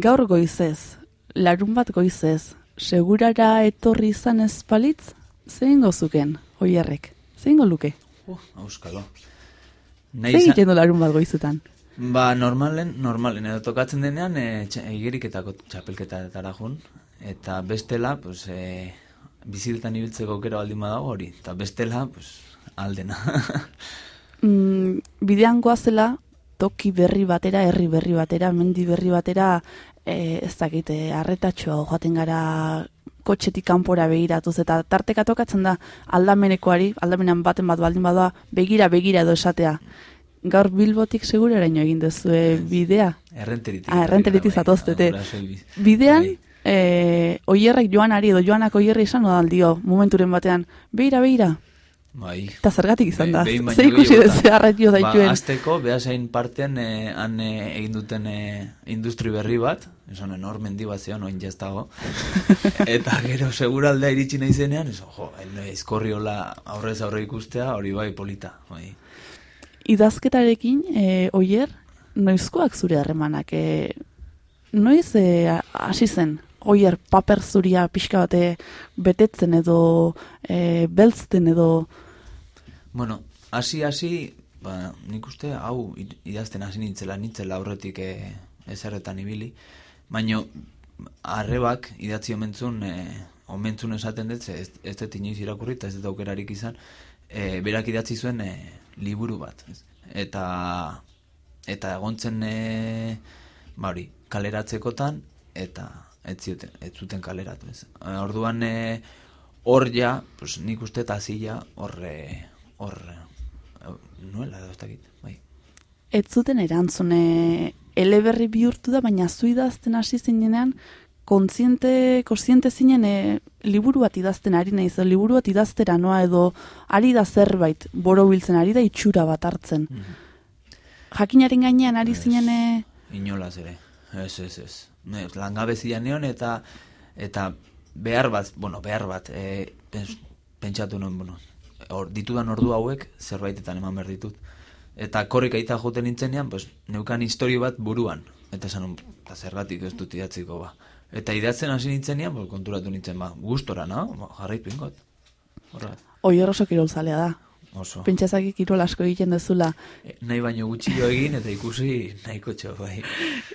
[SPEAKER 2] Gaur goizez, larun bat goizez, segurara etorri izan ez palitz, zein gozuken, oierrek, zein luke?
[SPEAKER 9] Uh, auskalo.
[SPEAKER 2] Zein egiten du larun bat goizutan?
[SPEAKER 9] Ba, normalen, normalen, edo tokatzen denean, e, igeriketako txapelketatara jun, eta bestela, pues, e, biziletan ibiltzeko gero aldin badago hori, eta bestela, pues, aldena. (laughs)
[SPEAKER 2] mm, bidean goazela, toki berri batera, herri berri batera, mendi berri batera, e, ez dakite, arretatxoa joaten gara kotxetik kanpora begiratuz, eta tarteka tokatzen da aldamenekoari, aldamenean baten bat baldin badoa, begira, begira edo esatea. Gaur bilbotik seguraraino egin duzue bidea.
[SPEAKER 9] Errenteritik.
[SPEAKER 2] Ah, errenteritik zatoztete.
[SPEAKER 9] bai.
[SPEAKER 2] Bidean,
[SPEAKER 9] Bai.
[SPEAKER 2] e, oierrek joanari edo joanak oierri izan dio momenturen batean, beira, beira,
[SPEAKER 9] Bai.
[SPEAKER 2] eta zergatik izan da.
[SPEAKER 9] Behin baino
[SPEAKER 2] Ze ikusi
[SPEAKER 9] gehiagotan.
[SPEAKER 2] duzu arretio daituen.
[SPEAKER 9] Ba, azteko, behasain partean eh, han eh, egin duten eh, industri berri bat, esan enor mendi bat zion, oin dago. (laughs) eta gero seguraldea iritsi nahi zenean, eso, jo, izkorri hola aurrez aurre ikustea, hori bai polita. Bai.
[SPEAKER 2] idazketarekin, e, oier, noizkoak zure harremanak, e, noiz e, hasi zen, oier, paper zuria pixka bate betetzen edo e, beltzten edo,
[SPEAKER 9] Bueno, hasi hasi, ba, nik uste hau idazten hasi nintzela, nintzela aurretik e, ezerretan ibili, baino arrebak idatzi omentzun, e, omentzun esaten dut, ez, ez dut inoiz irakurri, eta ez dut aukerarik izan, e, berak idatzi zuen e, liburu bat. Ez? Eta eta egontzen e, ba hori, kaleratzekotan, eta ez, zioten, ez zuten kaleratu. Ez? E, orduan e, hor ja, pues, nik uste eta zila hor, e, hor, nuela edo ez dakit, bai.
[SPEAKER 2] ez zuten erantzune eleberri bihurtu da, baina zu idazten hasi zinenean, kontziente, kontziente zinen e, liburu bat idazten ari naiz, liburu bat idaztera noa edo ari da zerbait borobiltzen, ari da itxura bat hartzen. Jakinaren gainean ari zinen
[SPEAKER 9] Inolaz ere, ez, ez, ez. Ne, langabezia neon eta eta behar bat, bueno, behar bat, e, pentsatu nuen, bueno, or, ditudan ordu hauek zerbaitetan eman behar ditut. Eta korrika aita joten nintzenean, pues, neukan historio bat buruan. Eta nun, eta zergatik ez dut idatziko ba. Eta idatzen hasi nintzenean, pues, konturatu nintzen, ba, gustora, na? Ba, jarraitu ingot. Horra,
[SPEAKER 2] oier oso kirolzalea da.
[SPEAKER 9] Oso.
[SPEAKER 2] Pentsazaki kirol asko egiten dezula.
[SPEAKER 9] E, nahi baino gutxio egin eta ikusi nahiko txo, bai.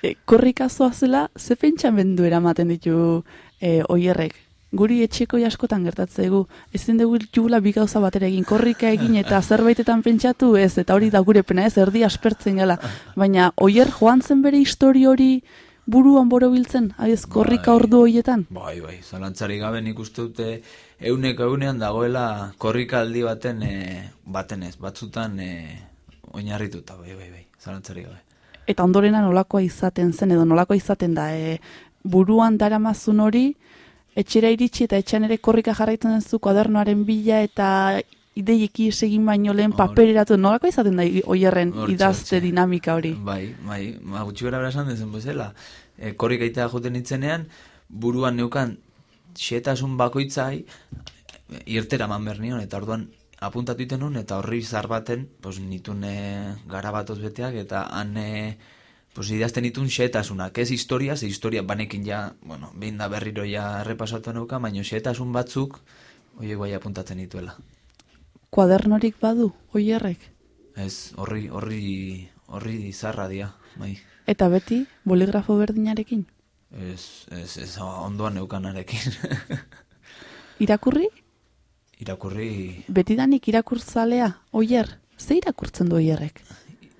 [SPEAKER 2] E, korrika zoazela, ze pentsamendu eramaten ditu e, oierrek? Guri etxeko askotan gertatzegu, ezin dugu jugula bi gauza batera egin, korrika egin eta (laughs) zerbaitetan pentsatu ez, eta hori da gure pena ez, erdi aspertzen gala. Baina oier joan zen bere histori hori buruan borobiltzen, adiz, korrika
[SPEAKER 9] Bai.
[SPEAKER 2] ordu hoietan.
[SPEAKER 9] Bai, bai, zalantzari gabe nik uste dute euneko eunean dagoela korrikaldi baten, e, baten ez, batzutan e, oinarrituta, bai, bai, bai, zalantzari gabe.
[SPEAKER 2] Eta ondorena nolakoa izaten zen, edo nolakoa izaten da, e, buruan daramazun hori, etxera iritsi eta etxean ere korrika jarraitzen duzu kuadernoaren bila eta ideiekin egin baino lehen papereratu, nolako izaten da oierren idazte dinamika hori?
[SPEAKER 9] Bai, bai, ma gutxi gara bera esan dezen bezala. E, korrika joten nintzenean, buruan neukan xetasun bakoitzai irtera eman behar nion, eta orduan apuntatu iten nun, eta horri zar baten, pues, nitun e, garabatoz beteak, eta han e, pues, idazten nitun xetasunak, ez historia, ze historia banekin ja, bueno, behin da berriro ja errepasatu neuka, baina xetasun batzuk, oiek bai apuntatzen dituela.
[SPEAKER 2] Kuadernorik badu, oierrek?
[SPEAKER 9] Ez, horri, horri, horri zarra dia, bai.
[SPEAKER 2] Eta beti, boligrafo berdinarekin?
[SPEAKER 9] Ez, ez, ez, ondoan neukanarekin. (laughs)
[SPEAKER 2] Irakurri?
[SPEAKER 9] Irakurri...
[SPEAKER 2] Betidanik irakurtzalea, oier? Ze irakurtzen du oierrek?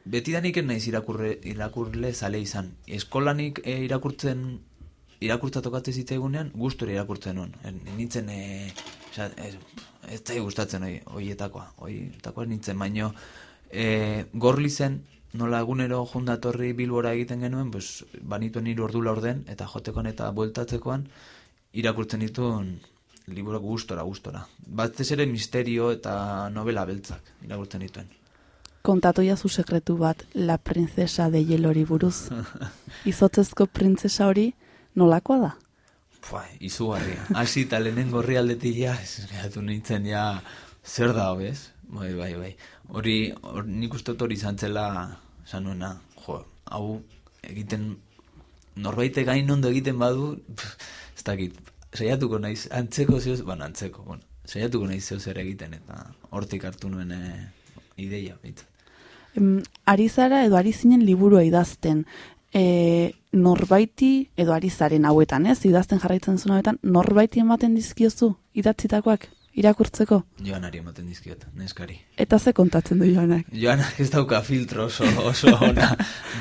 [SPEAKER 9] Betidanik ez naiz irakurre, irakurle zale izan. Eskolanik e, irakurtzen irakurtza tokatu zitzaigunean, gustora irakurtzen nuen. En, nintzen, e, xa, ez, ez zai gustatzen hoi, hoietakoa, hoietakoa nintzen, baino e, gorli zen, nola egunero jundatorri bilbora egiten genuen, pues, banituen hiru ordu laurden, eta jotekoan eta bueltatzekoan, irakurtzen dituen liburak gustora, gustora. Batez ere misterio eta novela beltzak irakurtzen dituen.
[SPEAKER 2] Kontatu jazu sekretu bat, la princesa de hielori buruz. (laughs) Izotzezko printzesa hori nolakoa da?
[SPEAKER 9] Pua, izugarria. Hasi eta lehenengo horri ja, eskeratu nintzen ja, zer da, bez? Bai, bai, bai. Hori, hor, nik uste hori izan zela, esan nuena, jo, hau egiten, norbaite gain ondo egiten badu, pff, ez dakit, saiatuko naiz, antzeko zehoz, bueno, antzeko, bueno, saiatuko naiz zehoz ere egiten, eta hortik hartu nuen eh, ideia, behitzat.
[SPEAKER 2] Em, ari zara edo ari zinen liburua idazten. E, norbaiti edo ari zaren hauetan, ez? Idazten jarraitzen zuen hauetan, norbaiti ematen dizkiozu idatzitakoak irakurtzeko.
[SPEAKER 9] Joanari ematen dizkiot, neskari.
[SPEAKER 2] Eta ze kontatzen du Joanak?
[SPEAKER 9] Joanak ez dauka filtro oso, oso ona.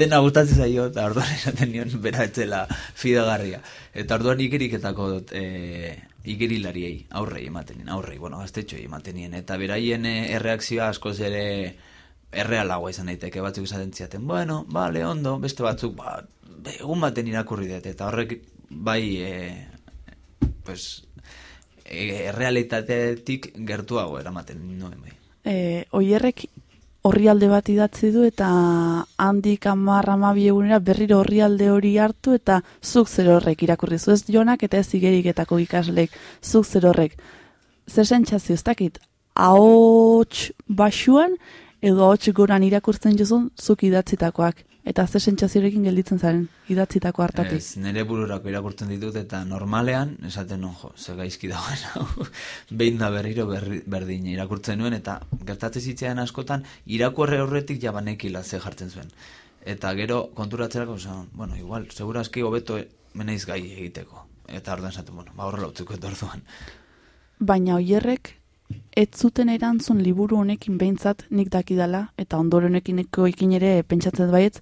[SPEAKER 9] Dena gustatzen zaio, eta orduan esaten nion bera etzela fidagarria. Eta orduan ikeriketako dut, e, igerilariei, aurrei ematen nien, aurrei, bueno, gaztetxoi ematen nien. Eta beraien e, erreakzioa askoz ere errealagoa izan daiteke batzuk esaten ziaten, bueno, bale, ondo, beste batzuk, ba, egun baten irakurri dut, eta horrek bai, e, pues, errealitatetik gertuago eramaten nuen bai.
[SPEAKER 2] E, oierrek orrialde bat idatzi du eta handik amar amabi egunera berriro orrialde hori hartu eta zuk zer horrek irakurri zu ez jonak eta ez igeriketako ikaslek zuk zer horrek. Zer sentsazio ez dakit, ahots basuan edo ahots goran irakurtzen jozun zuk idatzitakoak. Eta ze sentsaziorekin gelditzen zaren idatzitako hartatik.
[SPEAKER 9] Ez, nire bururako irakurtzen ditut eta normalean, esaten non jo, ze gaizki dagoen hau, (laughs) behin da berriro berri, berdin irakurtzen nuen, eta gertatzen zitzean askotan, irakurre horretik jabanekila ze jartzen zuen. Eta gero konturatzerako, zan, bueno, igual, segura aski hobeto meneiz gai egiteko. Eta orduan esaten, bueno, ba horrela utzuko eta orduan.
[SPEAKER 2] Baina oierrek ez zuten erantzun liburu honekin behintzat nik dakidala eta ondorenekiko ikin ere pentsatzen baietz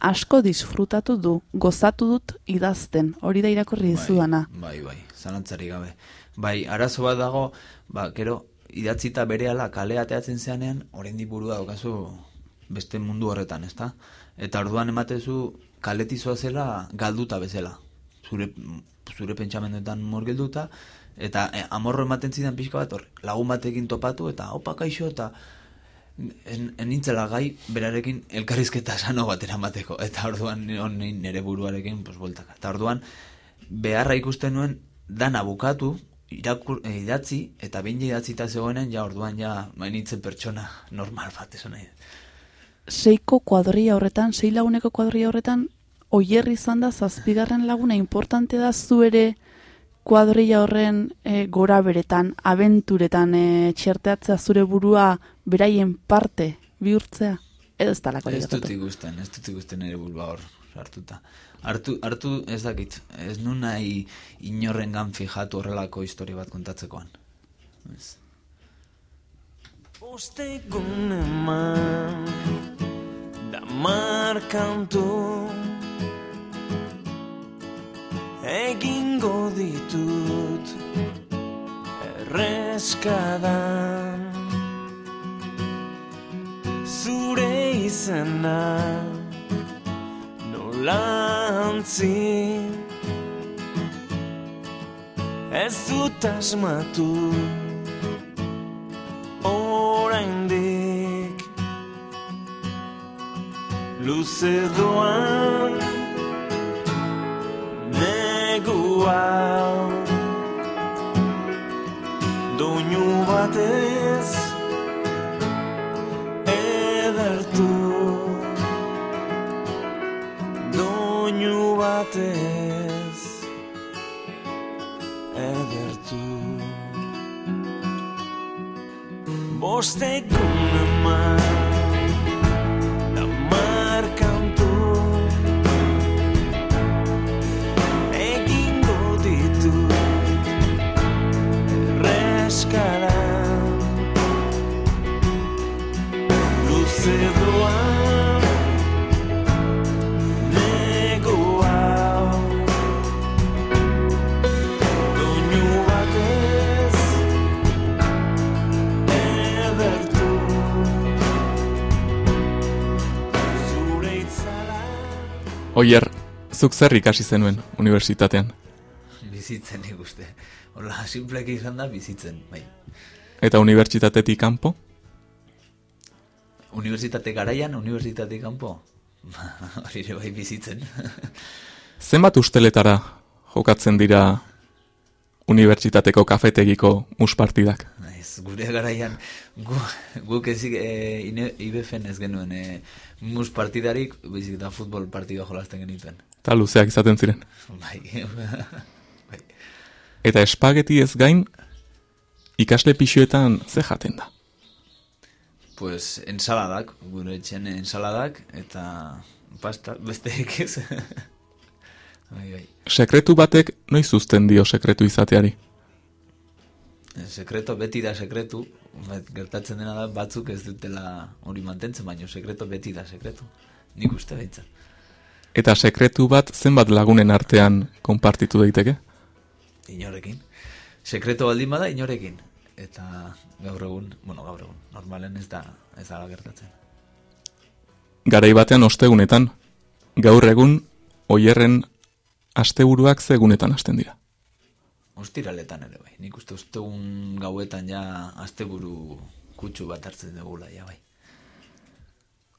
[SPEAKER 2] asko disfrutatu du, gozatu dut idazten, hori da irakurri dizudana.
[SPEAKER 9] Bai, bai, zalantzari gabe. Bai, arazo bat dago, ba, gero, idatzita berehala kalea teatzen zeanean, oraindik burua daukazu beste mundu horretan, ezta? Eta orduan ematezu kaletizoa zela galduta bezala. Zure, zure pentsamenduetan morgelduta, eta e, amorro ematen zidan pixka bat, hor, lagun batekin topatu, eta opa kaixo, eta en, en nintzela gai berarekin elkarrizketa (laughs) sano bat eramateko. Eta orduan honi nire buruarekin, pues, voltaka. Eta orduan, beharra ikusten nuen, dana bukatu, irakur, e, idatzi, eta behin idatzita zegoenen, ja orduan ja mainitzen pertsona normal bat, esan nahi.
[SPEAKER 2] Seiko kuadria horretan, sei laguneko kuadria horretan, oierri izan da zazpigarren laguna importante da zu ere kuadrilla horren e, gora beretan, abenturetan e, txerteatzea zure burua beraien parte bihurtzea? Ez ez talako
[SPEAKER 9] Ez dut ikusten, ez dut ikusten ere bulba hor hartuta. Hartu, hartu ez dakit, ez nun nahi inorrengan fijatu horrelako historia bat kontatzekoan. Ez.
[SPEAKER 8] Ostegun eman da markantu egingo ditut erreskadan. Zure izena nola antzi ez dut asmatu oraindik. Luze doan negua doinu batez edertu. Doinu batez edertu. Bostegun eman
[SPEAKER 1] Oier, zuk zer ikasi zenuen unibertsitatean?
[SPEAKER 9] Bizitzen nik uste. Hola, simpleki izan da bizitzen, bai.
[SPEAKER 1] Eta unibertsitatetik kanpo?
[SPEAKER 9] Unibertsitate garaian, unibertsitate kanpo. (laughs) Hori ere bai bizitzen. (laughs)
[SPEAKER 1] Zenbat usteletara jokatzen dira unibertsitateko kafetegiko muspartidak?
[SPEAKER 9] Ez, gure garaian gu, guk ezik e, ine, IBFen ez genuen e, mus partidarik, bizik da futbol partida jolasten genituen.
[SPEAKER 1] Eta luzeak izaten ziren.
[SPEAKER 9] Bai. (laughs) bai.
[SPEAKER 1] Eta espageti ez gain, ikasle pixoetan ze jaten da.
[SPEAKER 9] Pues ensaladak, gure etxen ensaladak, eta pasta, besterik ez. (laughs) bai, bai.
[SPEAKER 1] Sekretu batek noiz uzten dio sekretu izateari.
[SPEAKER 9] Sekreto beti da sekretu, gertatzen dena da batzuk ez dutela hori mantentzen, baina sekreto beti da sekretu. Nik uste behintzat.
[SPEAKER 1] Eta sekretu bat zenbat lagunen artean konpartitu daiteke?
[SPEAKER 9] Inorekin. Sekreto baldin bada inorekin. Eta gaur egun, bueno, gaur egun, normalen ez da, ez da gertatzen.
[SPEAKER 1] Garai batean ostegunetan, gaur egun, oierren asteburuak zegunetan hasten dira.
[SPEAKER 9] Ostiraletan ere bai. Nik uste ostegun gauetan ja asteburu kutsu bat hartzen dugula, ja bai.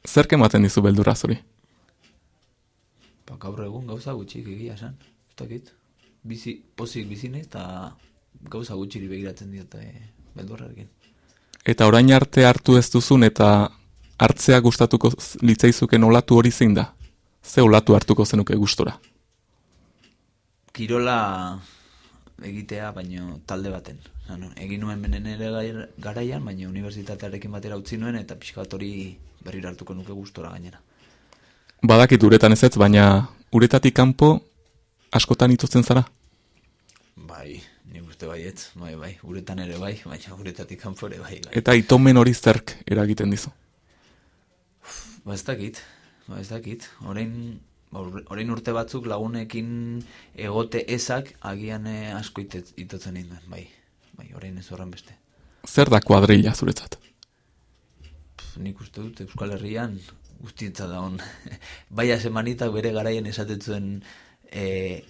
[SPEAKER 1] Zerk ematen dizu beldurra zuri?
[SPEAKER 9] Ba, gaur egun gauza gutxik egia esan. Ez dakit. Bizi, pozik bizi naiz eta gauza gutxiri begiratzen diote beldurrarekin.
[SPEAKER 1] Eta orain arte hartu ez duzun eta hartzea gustatuko litzaizuken olatu hori zein da? Ze olatu hartuko zenuke gustora?
[SPEAKER 9] Kirola egitea, baino talde baten. Zan, egin nuen benen ere garaian, baina unibertsitatearekin batera utzi nuen eta pixka bat hori berriro hartuko nuke gustora gainera.
[SPEAKER 1] Badakit uretan ez ez, baina uretatik kanpo askotan itotzen zara?
[SPEAKER 9] Bai, nik uste baietz, bai, bai, uretan ere bai, baina uretatik kanpo ere bai, bai.
[SPEAKER 1] Eta itomen hori zerk eragiten dizu?
[SPEAKER 9] Ba ez dakit, ba ez dakit. Orain, orain urte batzuk lagunekin egote ezak agian eh, asko itotzen ninduen, bai. Bai, orain ez horren beste.
[SPEAKER 1] Zer da kuadrilla zuretzat?
[SPEAKER 9] Pff, nik uste dut Euskal Herrian guztietza da hon. (laughs) Baia semanitak bere garaien esaten zuen eh,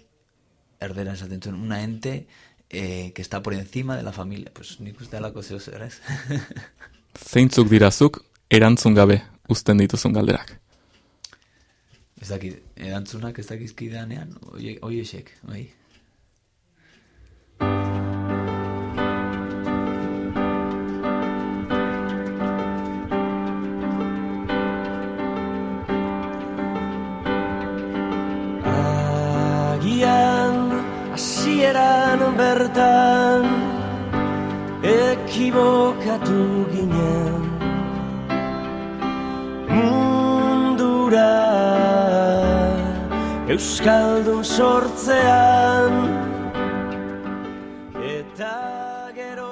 [SPEAKER 9] erdera esaten zuen una ente eh, que está por encima de la familia. Pues nik uste alako zeo zer, ez? (laughs)
[SPEAKER 1] Zeintzuk dirazuk erantzun gabe uzten dituzun galderak?
[SPEAKER 9] Ez dakit, erantzunak ez dakizkidanean, oie- oiexek, bai.
[SPEAKER 8] Agian hasieran bertan ekibokatu ginen Euskaldun sortzean eta gero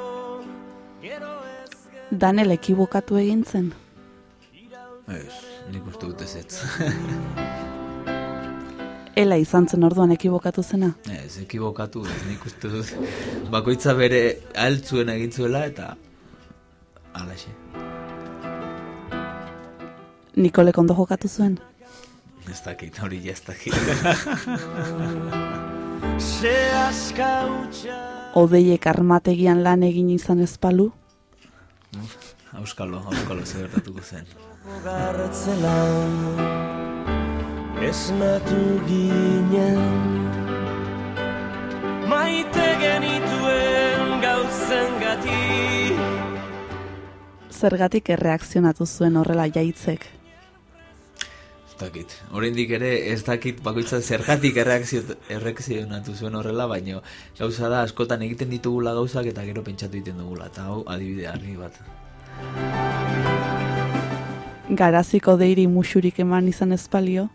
[SPEAKER 8] gero ez gero
[SPEAKER 2] Danel ekibokatu egin zen.
[SPEAKER 9] Ez, nik uste dut ez ez. (laughs)
[SPEAKER 2] Ela izan zen orduan ekibokatu zena.
[SPEAKER 9] ez, ekibokatu, ez nik uste dut. Bakoitza bere altzuen egitzuela eta alaxe.
[SPEAKER 2] Nikolek ondo jokatu zuen.
[SPEAKER 9] Ez dakit, hori ez dakit. (laughs)
[SPEAKER 2] Odeiek armategian lan egin izan ezpalu,
[SPEAKER 9] Auskalo, auskalo, zer gertatuko zen.
[SPEAKER 8] Esnatu ginen Maite genituen gauzen gati
[SPEAKER 2] zergatik erreakzionatu zuen horrela jaitzek.
[SPEAKER 9] Dakit. Oraindik ere ez dakit bakoitza zergatik erreakzio- erreakzionatu zuen horrela, baino gauza da askotan egiten ditugula gauzak eta gero pentsatu egiten dugula. Eta hau adibide argi bat.
[SPEAKER 2] Garaziko deiri musurik eman izan ezpalio,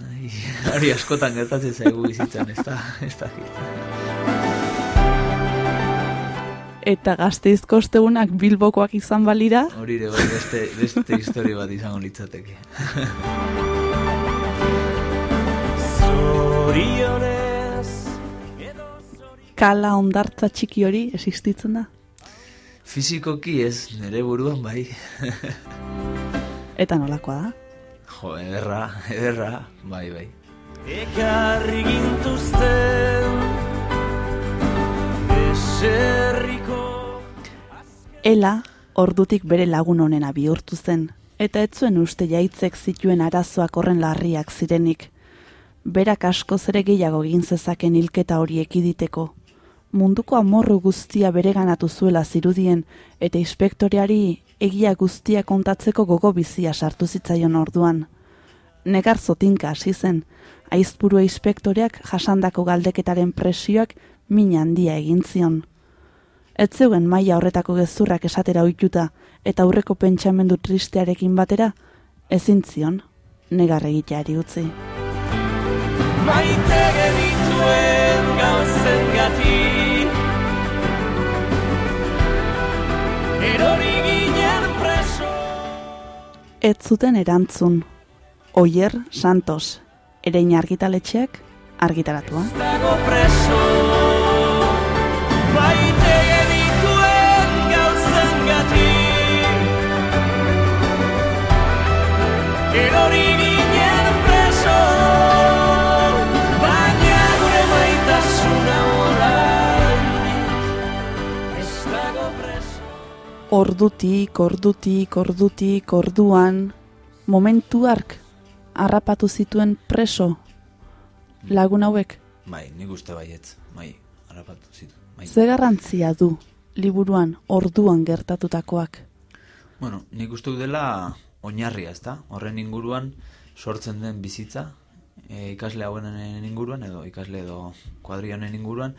[SPEAKER 9] Ai, (laughs) hori askotan gertatzen zaigu bizitzan, ez da, ez dakit.
[SPEAKER 2] Eta gazteizko ostegunak bilbokoak izan balira,
[SPEAKER 9] Hori ere bai beste, beste historia bat izango litzateke.
[SPEAKER 2] Kala ondartza txiki hori existitzen da.
[SPEAKER 9] Fizikoki ez, nire buruan bai.
[SPEAKER 2] Eta nolakoa da?
[SPEAKER 9] jo, ederra, ederra, bai, bai.
[SPEAKER 8] Ekarri gintuzten Eserriko
[SPEAKER 2] Ela, ordutik bere lagun honena bihurtu zen, eta ez zuen uste jaitzek zituen arazoak horren larriak zirenik. Berak asko zere gehiago egin zezaken hilketa hori ekiditeko. Munduko amorru guztia bereganatu zuela zirudien, eta inspektoreari egia guztia kontatzeko gogo bizia sartu zitzaion orduan. Negar zotinka hasi zen, aizpurua inspektoreak jasandako galdeketaren presioak min handia egin zion. Ez zeuen maila horretako gezurrak esatera ohituta eta aurreko pentsamendu tristearekin batera, ezin zion, negar egiteari utzi.
[SPEAKER 8] Maite genituen gauzen gati Erori ginen preso
[SPEAKER 2] Ez zuten erantzun. Oier Santos, erein argitaletxeak argitaratua.
[SPEAKER 8] dago preso
[SPEAKER 2] Ordutik, ordutik, ordutik, orduan, momentu ark harrapatu zituen preso lagun hauek.
[SPEAKER 9] Bai, nik uste baietz, bai, harrapatu zitu. Bai.
[SPEAKER 2] Ze garrantzia du liburuan orduan gertatutakoak.
[SPEAKER 9] Bueno, nik uste dela oinarria, ezta? Horren inguruan sortzen den bizitza, e, ikasle hauen inguruan, edo ikasle edo kuadri honen inguruan,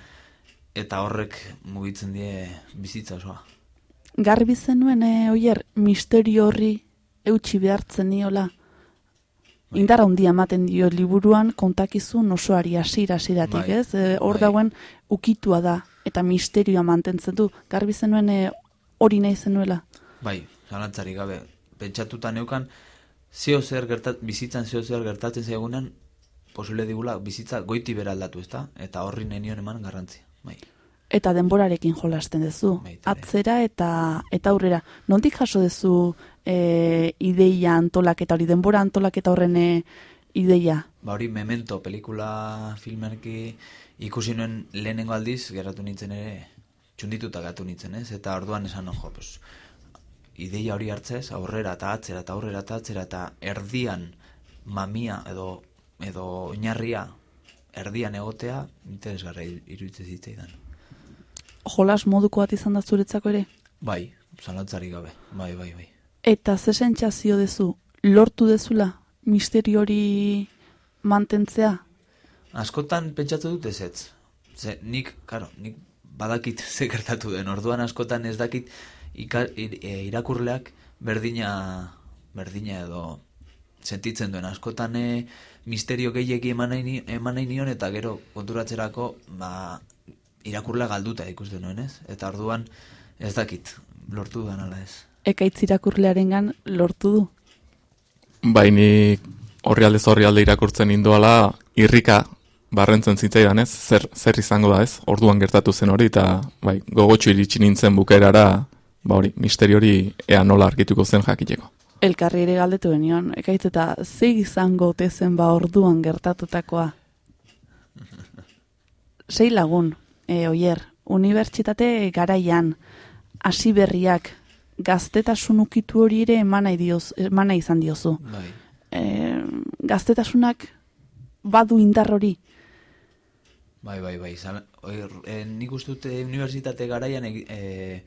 [SPEAKER 9] eta horrek mugitzen die bizitza osoa.
[SPEAKER 2] Garbi zenuen e, oier misterio horri eutxi behartzen niola. Indar handia ematen dio liburuan kontakizun osoari hasira hasiratik,
[SPEAKER 9] Bai,
[SPEAKER 2] ez? E, hor
[SPEAKER 9] bai.
[SPEAKER 2] dagoen ukitua da eta misterioa mantentzen du. Garbi zenuen e, hori nahi zenuela.
[SPEAKER 9] Bai, zalantzari gabe, pentsatuta neukan, zeo zer gertat, bizitzan zeo zer gertatzen zaigunan, posible digula bizitza goiti bera aldatu, ezta? Eta horri nenion eman garrantzia. Bai.
[SPEAKER 2] Eta denborarekin jolasten duzu. Atzera eta eta aurrera. Nondik jaso duzu e, ideia antolaketa hori, denbora antolaketa horren e, ideia?
[SPEAKER 9] Ba hori memento pelikula filmerki ikusi nuen lehenengo aldiz geratu nintzen ere txundituta gatu nintzen, ez? Eta orduan esan no, jo, pues, ideia hori hartzez, aurrera eta atzera eta aurrera eta atzera eta erdian mamia edo edo oinarria erdian egotea interesgarra iruditzen zitzaidan.
[SPEAKER 2] Jolas moduko bat izan da zuretzako ere?
[SPEAKER 9] Bai, zalantzari gabe. Bai, bai, bai.
[SPEAKER 2] Eta ze sentsazio dezu, lortu dezula misterio hori mantentzea?
[SPEAKER 9] Askotan pentsatu dut ezetz. Ze, nik, karo, nik badakit (laughs) ze gertatu den. Orduan askotan ez dakit ika, ir, e, irakurleak berdina, berdina edo sentitzen duen. Askotan e, misterio gehiegi eman nahi nion eta gero konturatzerako ba, irakurlea galduta ikusten nuen ez. Eta orduan ez dakit lortu da ala ez.
[SPEAKER 2] Ekaitz irakurlearengan lortu du.
[SPEAKER 1] Bai, ni horrialdez horrialde irakurtzen indoala irrika barrentzen zitzaidan ez, zer, zer izango da ez, orduan gertatu zen hori, eta bai, gogotxu iritsi nintzen bukaerara, ba hori, misteri hori ea nola argituko zen jakiteko.
[SPEAKER 2] Elkarri ere galdetu benion, ekaitz eta ze izango ote zen ba orduan gertatutakoa. (laughs) Sei lagun, e, oier, unibertsitate garaian, hasi berriak, gaztetasun ukitu hori ere eman nahi, dioz, eman nahi izan diozu.
[SPEAKER 9] Bai.
[SPEAKER 2] E, gaztetasunak badu indar hori.
[SPEAKER 9] Bai, bai, bai. Zala, oir, e, nik uste dut unibertsitate garaian, egi- e,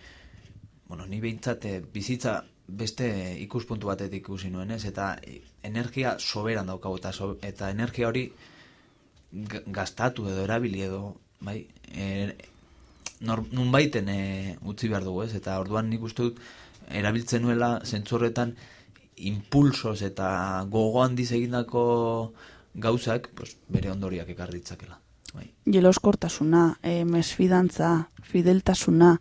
[SPEAKER 9] bueno, ni behintzat eh, bizitza beste ikuspuntu batetik ikusi nuen, ez? Eta energia soberan daukagu, eta, so, eta energia hori ga- gastatu edo erabili edo, bai, e, nor, nunbaiten e, utzi behar dugu, ez? Eta orduan nik uste dut erabiltzen nuela zentzu horretan impulsos eta gogo handiz egindako gauzak, pues, bere ondoriak ekar ditzakela. Bai.
[SPEAKER 2] Jeloskortasuna, e, mesfidantza, fideltasuna,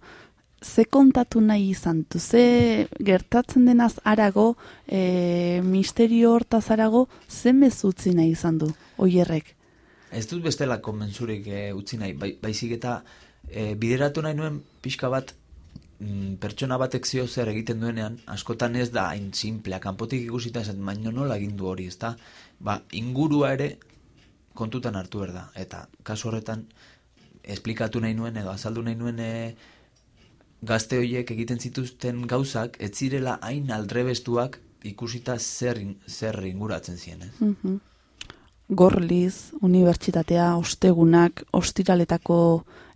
[SPEAKER 2] ze kontatu nahi izan du, ze gertatzen denaz arago, e, misterio hortaz arago, ze mezutzi nahi izan du, oierrek.
[SPEAKER 9] Ez dut bestela konbentzurik e, utzi nahi, bai, baizik eta e, bideratu nahi nuen pixka bat mm, pertsona batek zio zer egiten duenean, askotan ez da hain simplea, kanpotik ikusita esan, baino nola egin du hori, ezta? Ba, ingurua ere kontutan hartu behar da, eta kasu horretan, esplikatu nahi nuen edo azaldu nahi nuen e, gazte horiek egiten zituzten gauzak, ez zirela hain aldrebestuak ikusita zer, zer inguratzen ziren, ez?
[SPEAKER 2] Mhm. Gorliz, unibertsitatea, ostegunak, ostiraletako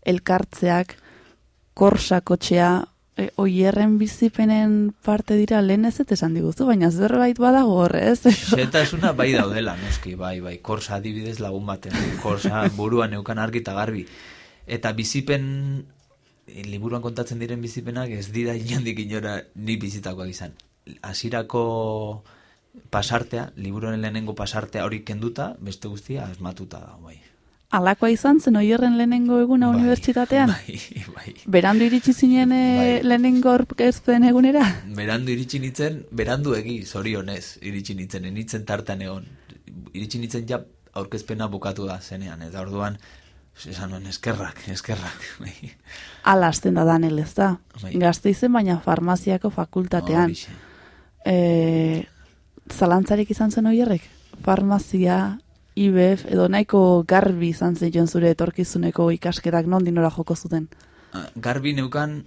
[SPEAKER 2] elkartzeak, korsakotxea, e, oierren bizipenen parte dira lehen ez ez esan diguzu, baina zerbait badago horrez.
[SPEAKER 9] Xetasuna bai (laughs) daudela, noski, bai, bai, korsa adibidez lagun baten, korsa buruan neukan argi eta garbi. Eta bizipen, liburuan kontatzen diren bizipenak ez dira inondik inora ni bizitakoak izan. Hasierako pasartea, liburuaren lehenengo pasartea hori kenduta, beste guztia asmatuta da, bai.
[SPEAKER 2] Alakoa izan zen oierren lehenengo eguna
[SPEAKER 9] Bai,
[SPEAKER 2] unibertsitatean?
[SPEAKER 9] Bai, bai.
[SPEAKER 2] Berandu iritsi zinen e,
[SPEAKER 9] Bai.
[SPEAKER 2] lehenengo aurkezpen egunera?
[SPEAKER 9] Berandu iritsi nintzen, berandu egi, zorionez, iritsi nintzen, enitzen tartan egon. Iritsi nintzen ja aurkezpena bukatu da zenean, eta orduan, esan nuen, eskerrak, eskerrak. (laughs) bai.
[SPEAKER 2] Ala hasten da danel ez da.
[SPEAKER 9] Bai.
[SPEAKER 2] Gazte baina farmaziako fakultatean.
[SPEAKER 9] Horixe.
[SPEAKER 2] E, zalantzarik izan zen oierrek? Farmazia, IBF, edo nahiko garbi izan zen zure etorkizuneko ikasketak non dinora joko zuten.
[SPEAKER 9] Ah, Garbi neukan,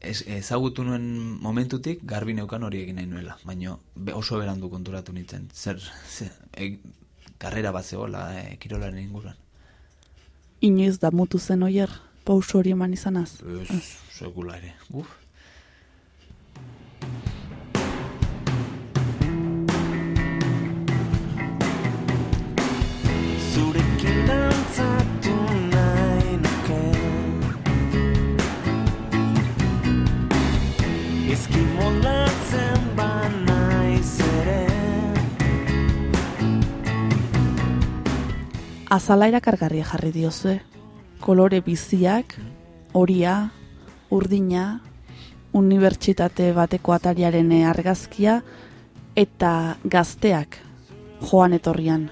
[SPEAKER 9] ez, ezagutu nuen momentutik, garbi neukan hori egin nahi nuela. Baina oso berandu konturatu nintzen. Zer, zer e, karrera bat zegoela e, kirolaren inguruan.
[SPEAKER 2] Inoiz da mutu zen oier, pauso hori eman izanaz.
[SPEAKER 9] Ez, sekula ere. Uf.
[SPEAKER 2] Azala erakargarri jarri diozue. Kolore biziak, horia, urdina, unibertsitate bateko atariaren argazkia, eta gazteak joan etorrian.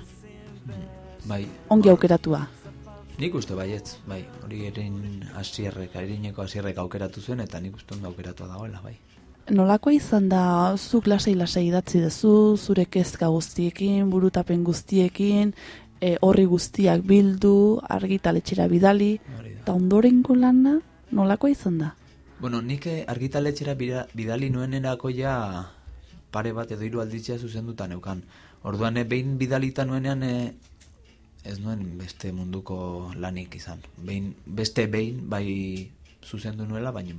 [SPEAKER 9] Bai.
[SPEAKER 2] Ongi aukeratua.
[SPEAKER 9] Nik uste baietz, bai. Hori erin asierrek, erineko asierrek aukeratu zuen, eta nik uste ondo aukeratua dagoela, bai.
[SPEAKER 2] Nolakoa izan da, zuk lasai-lasai idatzi dezu, zure kezka guztiekin, burutapen guztiekin, e, horri guztiak bildu, argitaletxera bidali, eta ondorengo lana, nolakoa izan da?
[SPEAKER 9] Bueno, nik eh, argitaletxera bira- bidali nuenerako ja pare bat edo hiru alditzea zuzenduta neukan. Orduan, eh, behin bidalita nuenean eh, ez nuen beste munduko lanik izan. Behin, beste behin bai zuzendu nuela, baina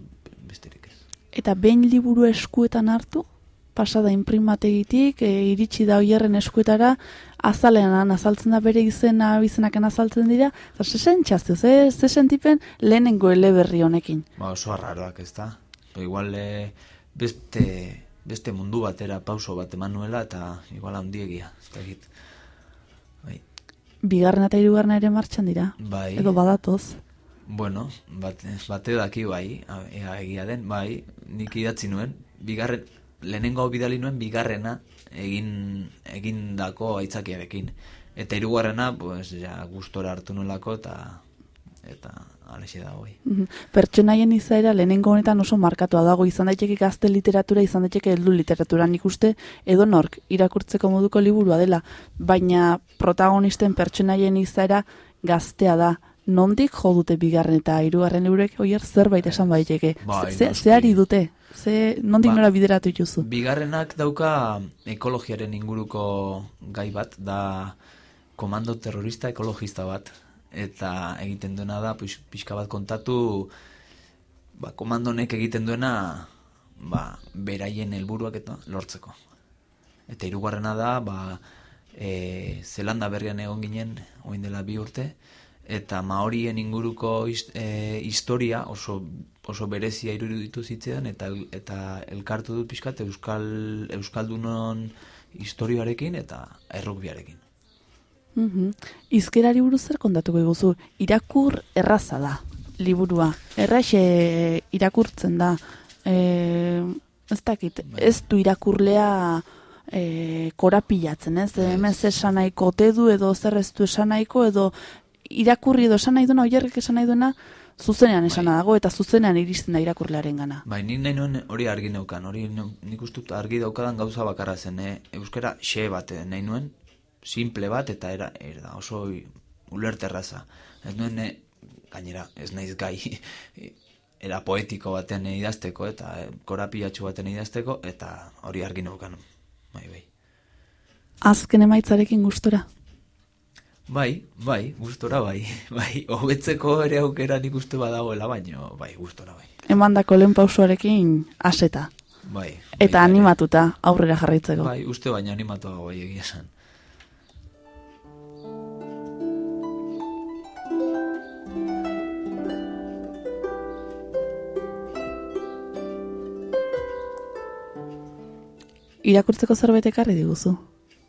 [SPEAKER 9] besterik ez.
[SPEAKER 2] Eta behin liburu eskuetan hartu, pasada imprimategitik, e, iritsi da oierren eskuetara, azalean azaltzen da bere izena, bizenaken azaltzen dira, eta ze sentzazio, ze, ze sentipen lehenengo eleberri honekin.
[SPEAKER 9] Ba, oso arraroak ez da. Ba, igual eh, beste, beste mundu batera pauso bat eman nuela, eta igual handiegia, ez dakit. Bai.
[SPEAKER 2] Bigarren eta hirugarren ere martxan dira.
[SPEAKER 9] Bai.
[SPEAKER 2] Edo badatoz.
[SPEAKER 9] Bueno, bat, bate daki bai, ea egia den, bai, nik idatzi nuen, bigarren, lehenengo bidali nuen, bigarrena egin, egindako aitzakiarekin. Eta hirugarrena, pues, ja, gustora hartu nuelako, eta, eta, alexe da, bai.
[SPEAKER 2] Mhm. Pertsonaien izaera lehenengo honetan oso markatua dago izan daiteke gazte literatura, izan daiteke heldu literatura. Nik uste edo nork irakurtzeko moduko liburua dela, baina protagonisten pertsonaien izaera gaztea da. Nondik jo dute bigarren eta hirugarren liburuek oier zerbait esan baiteke.
[SPEAKER 9] Bai,
[SPEAKER 2] Ze, zeari dute? Ze, nondik
[SPEAKER 9] Ba.
[SPEAKER 2] nora bideratu dituzu?
[SPEAKER 9] Bigarrenak dauka ekologiaren inguruko gai bat, da komando terrorista ekologista bat, eta egiten duena da, pix, pixka bat kontatu, ba, komandonek egiten duena, ba, beraien helburuak eta lortzeko. Eta hirugarrena da, ba, e, Zelanda berrian egon ginen, oin dela bi urte, eta maorien inguruko his- e, historia oso, oso berezia iruditu zitzaidan eta eta elkartu dut pixkat euskal euskaldunon historiarekin eta errukbiarekin.
[SPEAKER 2] Mhm. Izkerari buruz zer kontatuko iguzu? Irakur erraza da, liburua. Erraxe irakurtzen da. E, ez dakit, ez du irakurlea e, korapilatzen, ez? Hemen zer esan nahiko du edo zer ez du esan nahiko edo irakurri edo esan nahi duena, oierrek esan nahi duena, zuzenean esana dago eta zuzenean iristen da irakurlearen gana.
[SPEAKER 9] Bai, nik nahi nuen hori argi neukan, hori nik uste dut argi daukadan gauza bakarra zen, eh? euskara xe bat nahi nuen, simple bat eta era, era oso ulerterraza. Ez nuen, eh, gainera, ez naiz gai, (laughs) era poetiko baten idazteko eta eh, korapilatxu baten idazteko eta hori argi neukan. Bai, bai.
[SPEAKER 2] Azken emaitzarekin gustora.
[SPEAKER 9] Bai, bai, gustora bai, (laughs) bai, hobetzeko ere aukera nik uste badagoela, baino, bai, gustora bai.
[SPEAKER 2] Emandako lehen pausuarekin aseta.
[SPEAKER 9] Bai.
[SPEAKER 2] Eta
[SPEAKER 9] ere.
[SPEAKER 2] animatuta aurrera jarraitzeko.
[SPEAKER 9] Bai, uste baina animatuago bai egia esan.
[SPEAKER 2] Irakurtzeko zerbait ekarri diguzu.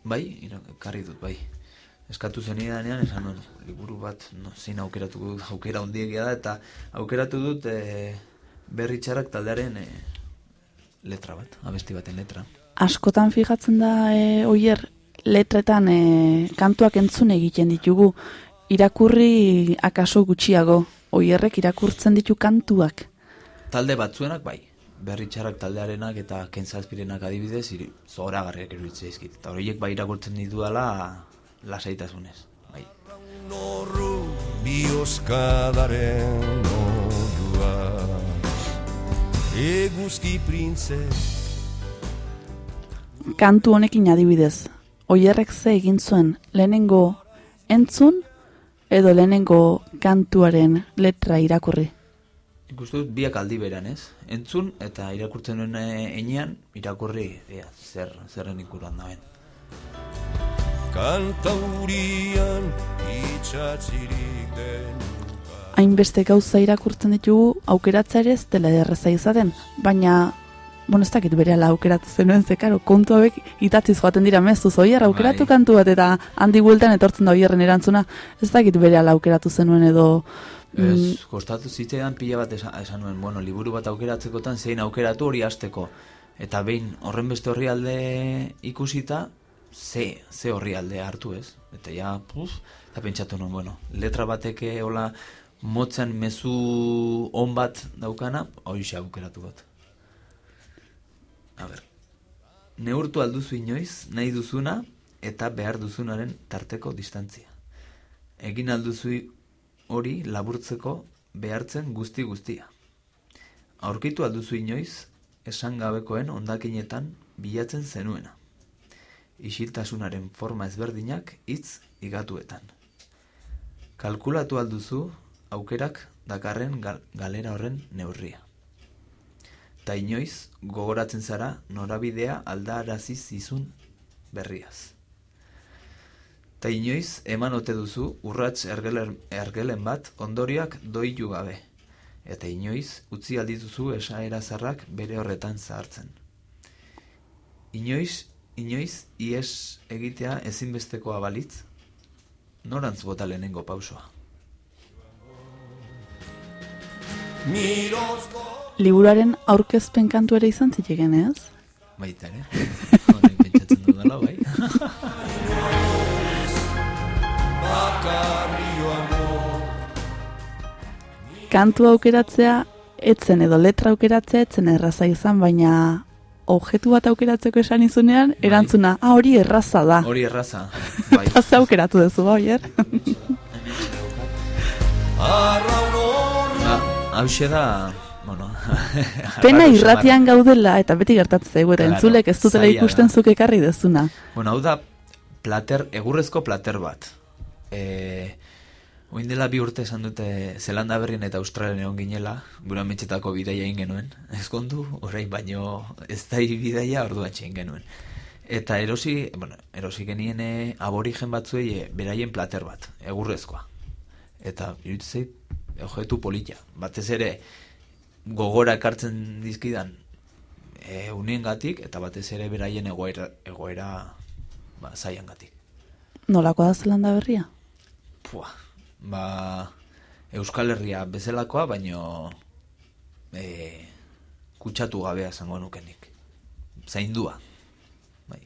[SPEAKER 9] Bai, irakarri dut, bai. Eskatu zenidanean, esan nuen, liburu bat, no, zein aukeratu dut, aukera handiegia da, eta aukeratu dut e, berri txarrak taldearen e, letra bat, abesti baten letra.
[SPEAKER 2] Askotan fijatzen da e, oier letretan e, kantuak entzun egiten ditugu. Irakurri akaso gutxiago. Oierrek irakurtzen ditu kantuak.
[SPEAKER 9] Talde batzuenak, bai, berri txarrak taldearenak eta kentzazpirenak adibidez, zoragarriak iruditzen izkit. Eta horiek bai irakurtzen ditudala lasaitasunez, bai.
[SPEAKER 10] Norru bioskadaren oiua Eguzki printze
[SPEAKER 2] Kantu honekin adibidez. Oierrek ze egin zuen lehenengo entzun edo lehenengo kantuaren letra irakurri.
[SPEAKER 9] Nik uste dut biak aldi beran, ez? Entzun eta irakurtzen duen enean, irakurri, ea, zer, zerren inguruan dauen.
[SPEAKER 10] Kantaurian itxatzirik den
[SPEAKER 2] hainbeste gauza irakurtzen ditugu aukeratza ere ez dela erreza izaten, baina bueno, ez dakit berehala aukeratu zenuen ze karo, kontu hauek itatziz joaten dira mezuz, oier aukeratu
[SPEAKER 9] Bai.
[SPEAKER 2] kantu bat eta handi bueltan etortzen da oierren erantzuna, ez dakit berehala aukeratu zenuen edo mm,
[SPEAKER 9] Ez, kostatu zitzaidan pila bat esan, esan nuen, bueno, liburu bat aukeratzekotan zein aukeratu hori hasteko. Eta behin horren beste orrialde ikusita, ze, ze orrialde hartu ez. Eta ja, puf, eta pentsatu nuen, bueno, letra bateke hola motzen mezu on bat daukana, hori aukeratu bat. A ber, neurtu alduzu inoiz, nahi duzuna eta behar duzunaren tarteko distantzia. Egin alduzu hori laburtzeko behartzen guzti guztia. Aurkitu alduzu inoiz, esan gabekoen ondakinetan bilatzen zenuena. Isiltasunaren forma ezberdinak hitz igatuetan. Kalkulatu alduzu aukerak dakarren gal- galera horren neurria. Ta inoiz gogoratzen zara norabidea aldarazi zizun berriaz. Ta inoiz eman ote duzu urrats ergelen, bat ondoriak doitu gabe. Eta inoiz utzi aldituzu esaera zarrak bere horretan zahartzen. Inoiz, inoiz ies egitea ezinbestekoa balitz, norantz bota lehenengo pausoa.
[SPEAKER 2] Liburuaren aurkezpen kantu ere izan zitekeen, ez?
[SPEAKER 9] Baita ere, (laughs) orain pentsatzen dudala, bai.
[SPEAKER 2] Kantu aukeratzea etzen edo letra aukeratzea etzen erraza izan, baina objektu bat aukeratzeko esan izunean, erantzuna, ah, hori erraza da.
[SPEAKER 9] Hori erraza, (laughs) bai.
[SPEAKER 2] Eta ze aukeratu duzu, ba, oier?
[SPEAKER 9] Hause da, bueno... (laughs)
[SPEAKER 2] Pena irratian gaudela eta beti gertatzen zaigu eta
[SPEAKER 9] Claro,
[SPEAKER 2] entzulek ez dutela ikusten
[SPEAKER 9] da.
[SPEAKER 2] zuk ekarri dezuna.
[SPEAKER 9] Bueno, hau da plater, egurrezko plater bat. E, oin dela bi urte esan dute Zelanda berrien eta Australian egon ginela, gura metxetako bidaia egin genuen. Ez kondu, orain baino ez da bidaia orduan txein genuen. Eta erosi, bueno, erosi genien eh, aborigen batzuei eh, beraien plater bat, egurrezkoa. Eta iruditzei objektu polita. Batez ere gogora ekartzen dizkidan e, uniengatik eta batez ere beraien egoera, egoera ba, zaiangatik.
[SPEAKER 2] Nolakoa da zelanda berria?
[SPEAKER 9] Pua, ba, Euskal Herria bezalakoa, baino e, kutsatu gabea zango nukenik. Zaindua. Bai.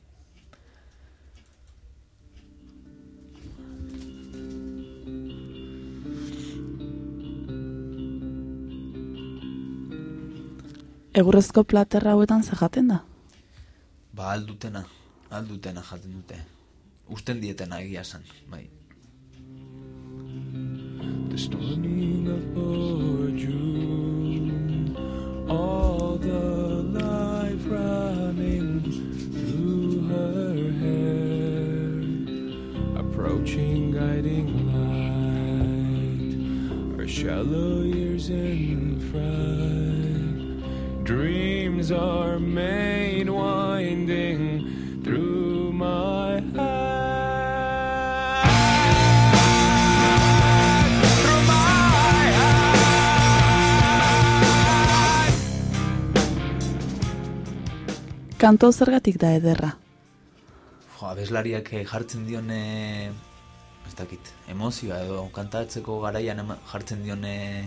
[SPEAKER 2] Egurrezko platerra hauetan zahaten da?
[SPEAKER 9] Ba, aldutena. Aldutena jaten dute. Usten dietena egia san, bai.
[SPEAKER 8] Of poor June, all the life running through her hair, approaching guiding light, her shallow years in fright, dreams are made winding through my heart.
[SPEAKER 2] Kanto zergatik da ederra.
[SPEAKER 9] Jo, abeslariak eh, jartzen dion, eh, ez dakit, emozioa edo kantatzeko garaian jartzen dion eh,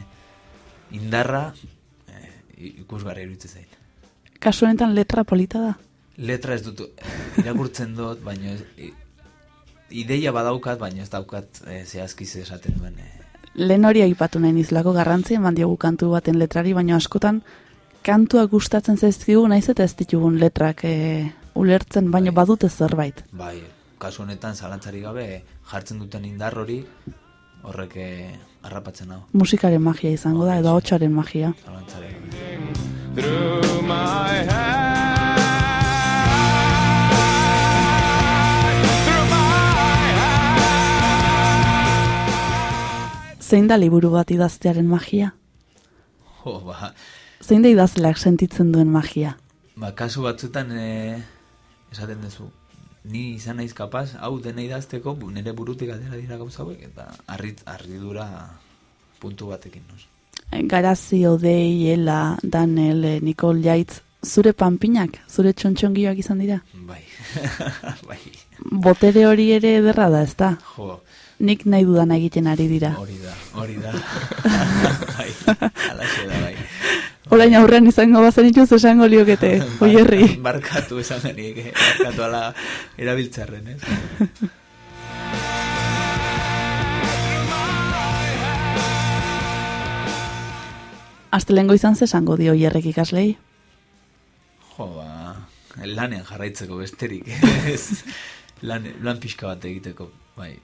[SPEAKER 9] indarra, eh, ikusgarri iruditzen zait.
[SPEAKER 2] Kasu honetan letra polita da.
[SPEAKER 9] Letra ez dut, irakurtzen dut, baina ideia badaukat, baina ez daukat eh, zehazki ze esaten duen. Eh.
[SPEAKER 2] Lehen hori aipatu nahi nizlako garrantzia eman diogu kantu baten letrari, baina askotan kantuak gustatzen zaizkigu naiz eta ez ditugun letrak e, ulertzen, baina badute zerbait.
[SPEAKER 9] Bai, kasu honetan zalantzari gabe jartzen duten indar hori horrek eh, harrapatzen hau.
[SPEAKER 2] Musikaren magia izango da, edo hotsaren magia.
[SPEAKER 9] Zalantzari gabe.
[SPEAKER 2] Zein da liburu bat idaztearen magia?
[SPEAKER 9] Jo, ba,
[SPEAKER 2] Zein da idazleak sentitzen duen magia?
[SPEAKER 9] ba, kasu batzutan eh, esaten duzu, ni izan naiz kapaz, hau dena idazteko, nire burutik atera dira gauza hauek, eta arrit, arridura puntu batekin, nos.
[SPEAKER 2] Garazi, Odei, Ela, Danel, eh, Nicole Jaitz, zure panpinak, zure txontxongioak izan dira?
[SPEAKER 9] Bai, (laughs) bai,
[SPEAKER 2] Botere hori ere ederra da, ez da?
[SPEAKER 9] jo,
[SPEAKER 2] Nik nahi dudan egiten ari dira.
[SPEAKER 9] hori da, hori da. (laughs) (laughs) bai, alaxe da, bai.
[SPEAKER 2] Orain aurrean izango bazen ituz esango liokete, (laughs) oierri. (laughs)
[SPEAKER 9] Barkatu esan denik, eh? barkatu ala erabiltzarren, ez? (laughs)
[SPEAKER 2] Astelengo izan ze esango dio oierrek ikaslei.
[SPEAKER 9] Jo, ba, lanean jarraitzeko besterik, ez? Lan, lan pixka bat egiteko, bai.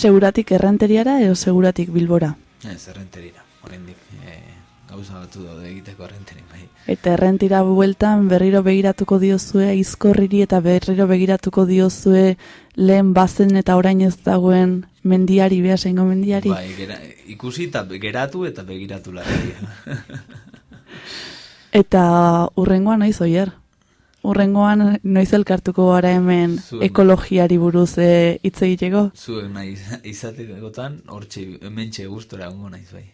[SPEAKER 2] Seguratik errenteriara edo seguratik bilbora.
[SPEAKER 9] Ez, errenterira, oraindik eh, gauza batzu daude egiteko errenterin, bai.
[SPEAKER 2] Eta errentira bueltan berriro begiratuko diozue izkorriri eta berriro begiratuko diozue lehen bazen eta orain ez dagoen mendiari, behasengo mendiari.
[SPEAKER 9] Bai, gera, ikusi eta geratu eta begiratu larria.
[SPEAKER 2] Eta urrengoan noiz oier. Urrengoan noiz elkartuko gara hemen
[SPEAKER 9] Zuen.
[SPEAKER 2] ekologiari buruz eh, hitz egiteko.
[SPEAKER 9] Zuek nahi izatekotan, hortxe, hementxe gustora egongo naiz, bai.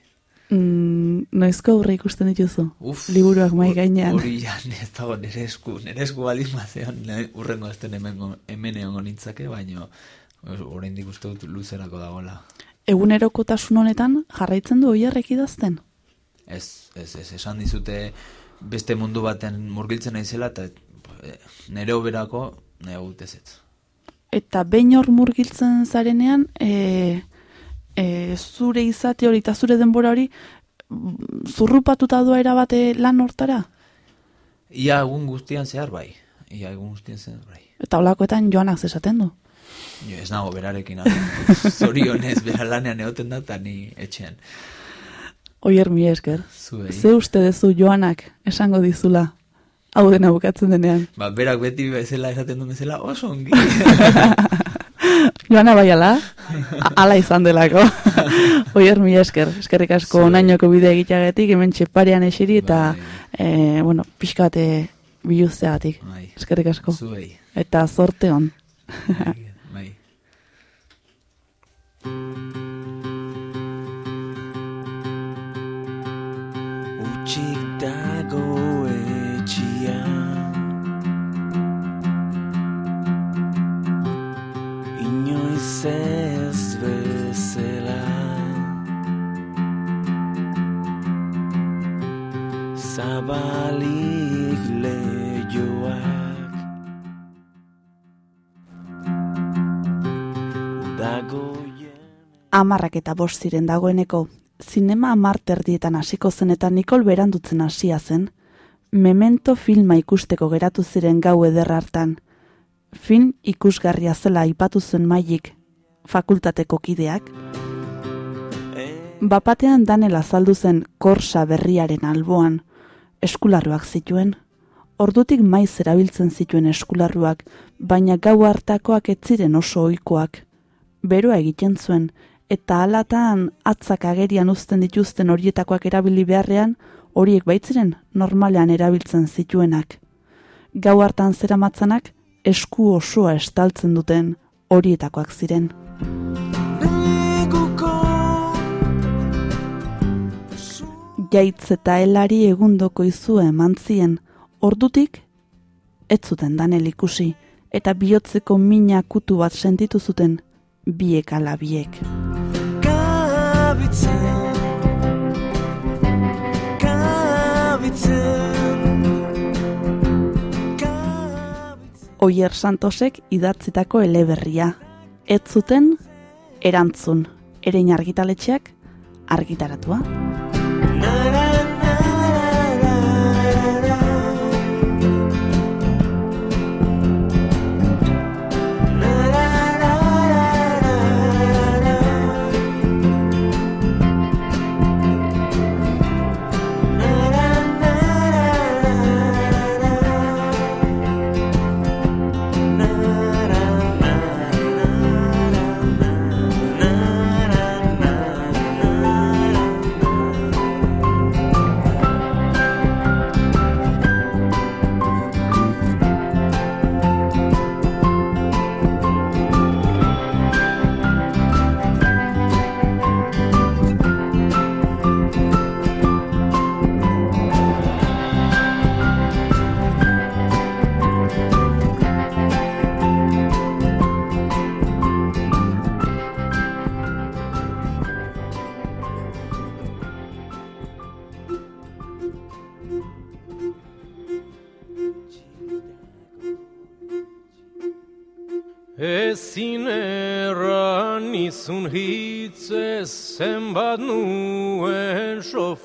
[SPEAKER 2] Mm, noizko aurre ikusten dituzu?
[SPEAKER 9] Uf,
[SPEAKER 2] Liburuak mai gainean.
[SPEAKER 9] Hori ja, (laughs) ez dago nire esku, nire esku baldin bazean, ne- urrengo esten hemen, hemen egongo nintzake, baino oraindik uste dut luzerako dagoela.
[SPEAKER 2] Egunerokotasun honetan jarraitzen du oierrek idazten?
[SPEAKER 9] Ez, ez, ez, esan dizute beste mundu baten murgiltzen naizela eta nire oberako nahi gut ez ez.
[SPEAKER 2] Eta behin hor murgiltzen zarenean, e, e, zure izate hori eta zure denbora hori mm, zurrupatuta doa erabate lan hortara?
[SPEAKER 9] Ia egun guztian zehar bai. Ia egun guztian zehar bai.
[SPEAKER 2] Eta olakoetan joanak zesaten du.
[SPEAKER 9] Jo, ez nago berarekin. (laughs) Zorionez, bera lanean egoten da eta ni etxean.
[SPEAKER 2] Oier mi esker.
[SPEAKER 9] Zuei.
[SPEAKER 2] Ze uste dezu joanak esango dizula hau dena bukatzen denean.
[SPEAKER 9] Ba, berak beti bezala esaten du bezala oso ongi. (laughs)
[SPEAKER 2] Joana bai ala? A- Ala izan delako. (laughs) Oier mi esker. Eskerrik asko
[SPEAKER 9] Zuei.
[SPEAKER 2] onainoko bidea egiteagatik, hemen txeparean esiri eta,
[SPEAKER 9] Bai.
[SPEAKER 2] e, bueno, pixka bate biluzteagatik.
[SPEAKER 9] Bai.
[SPEAKER 2] Eskerrik asko.
[SPEAKER 9] Zuei.
[SPEAKER 2] Eta zorte on.
[SPEAKER 9] Bai. bai. (laughs)
[SPEAKER 8] Utxik ez bezela Zabalik lehioak
[SPEAKER 2] Amarrak eta bost ziren dagoeneko, zinema amar terdietan hasiko zen eta Nikol berandutzen hasia zen. Memento filma ikusteko geratu ziren gau eder hartan. Film ikusgarria zela aipatu zen mailik fakultateko kideak. Bapatean danela azaldu zen korsa berriaren alboan, eskularruak zituen. Ordutik maiz erabiltzen zituen eskularruak, baina gau hartakoak ez ziren oso ohikoak. Beroa egiten zuen, eta alatan atzak agerian uzten dituzten horietakoak erabili beharrean, horiek baitziren normalean erabiltzen zituenak. Gau hartan zeramatzanak esku osoa estaltzen duten horietakoak ziren. Jaitz eta helari egundoko izua eman zien, ordutik ez zuten danel ikusi, eta bihotzeko mina kutu bat sentitu zuten biek ala biek.
[SPEAKER 8] Kabitzen Kabitzen
[SPEAKER 2] Oier Santosek idatzitako eleberria. Ez zuten erantzun, erein argitaletxeak argitaratua.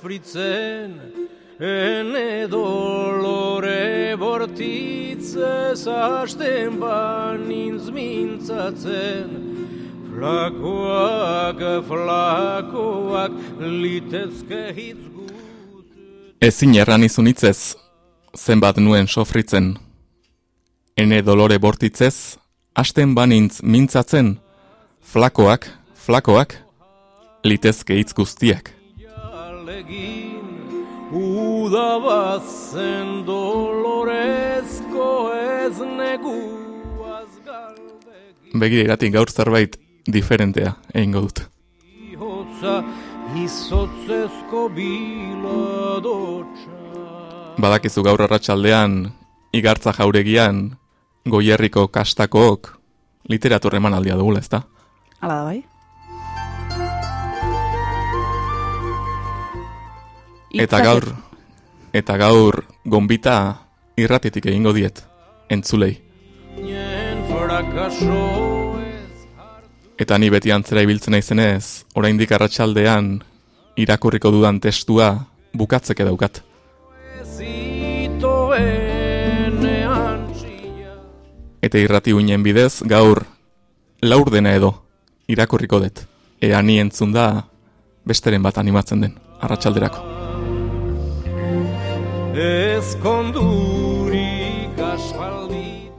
[SPEAKER 10] Sofritzen Ene dolore bortitzez hasten banintz mintzatzen Flakoak, flakoak, litezke hitz
[SPEAKER 1] Ezin erran izun hitzez, zenbat nuen sofritzen. Ene dolore bortitzez, hasten banintz mintzatzen, flakoak, flakoak, litezke hitz guztiak.
[SPEAKER 10] Alegin, uda bazen dolorezko ez neguaz galdegin
[SPEAKER 1] Begire iratik gaur zerbait diferentea egingo dut.
[SPEAKER 10] Hotza izotzezko biladotxa
[SPEAKER 1] Badakizu gaur arratsaldean igartza jauregian goierriko kastakook literatur emanaldia dugula, ezta?
[SPEAKER 2] Hala da bai?
[SPEAKER 1] Eta gaur eta gaur gonbita irratitik egingo diet entzulei. Eta ni beti antzera ibiltzen naizenez, oraindik arratsaldean irakurriko dudan testua bukatzeke daukat. Eta irrati uinen bidez gaur laurdena edo irakurriko dut. Ea ni entzun da besteren bat animatzen den arratsalderako.
[SPEAKER 10] Ez kondurik aspaldi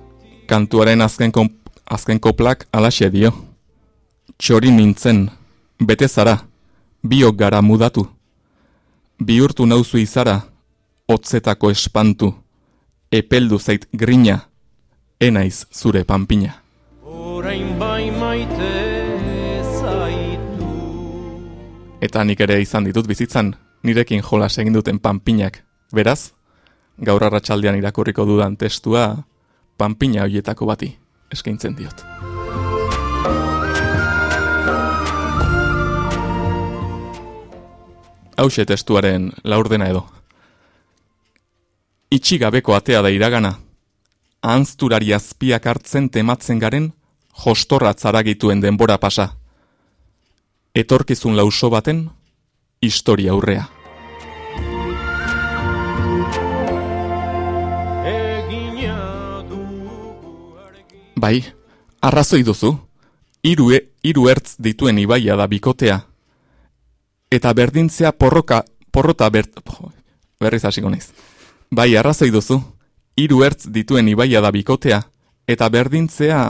[SPEAKER 1] Kantuaren azken, kom- azken koplak alaxe dio. Txori nintzen, bete zara, biok gara mudatu. Bihurtu nauzu izara, hotzetako espantu. Epeldu zait grina, enaiz zure panpina.
[SPEAKER 10] Orain bai maite zaitu
[SPEAKER 1] Eta nik ere izan ditut bizitzan, nirekin jolas egin duten panpinak. Beraz, gaur arratsaldean irakurriko dudan testua, panpina hoietako bati eskaintzen diot. Hauxe testuaren laurdena edo. Itxigabeko atea da iragana, ahanzturari azpiak hartzen tematzen garen, jostorra zaragituen denbora pasa. etorkizun lauso baten historia aurrea. Bai, arrazoi duzu. Hiru e, hiru ertz dituen ibaia da bikotea. Eta berdintzea porroka, porrota bert... Berriz hasiko naiz. Bai, arrazoi duzu. Hiru ertz dituen ibaia da bikotea. Eta berdintzea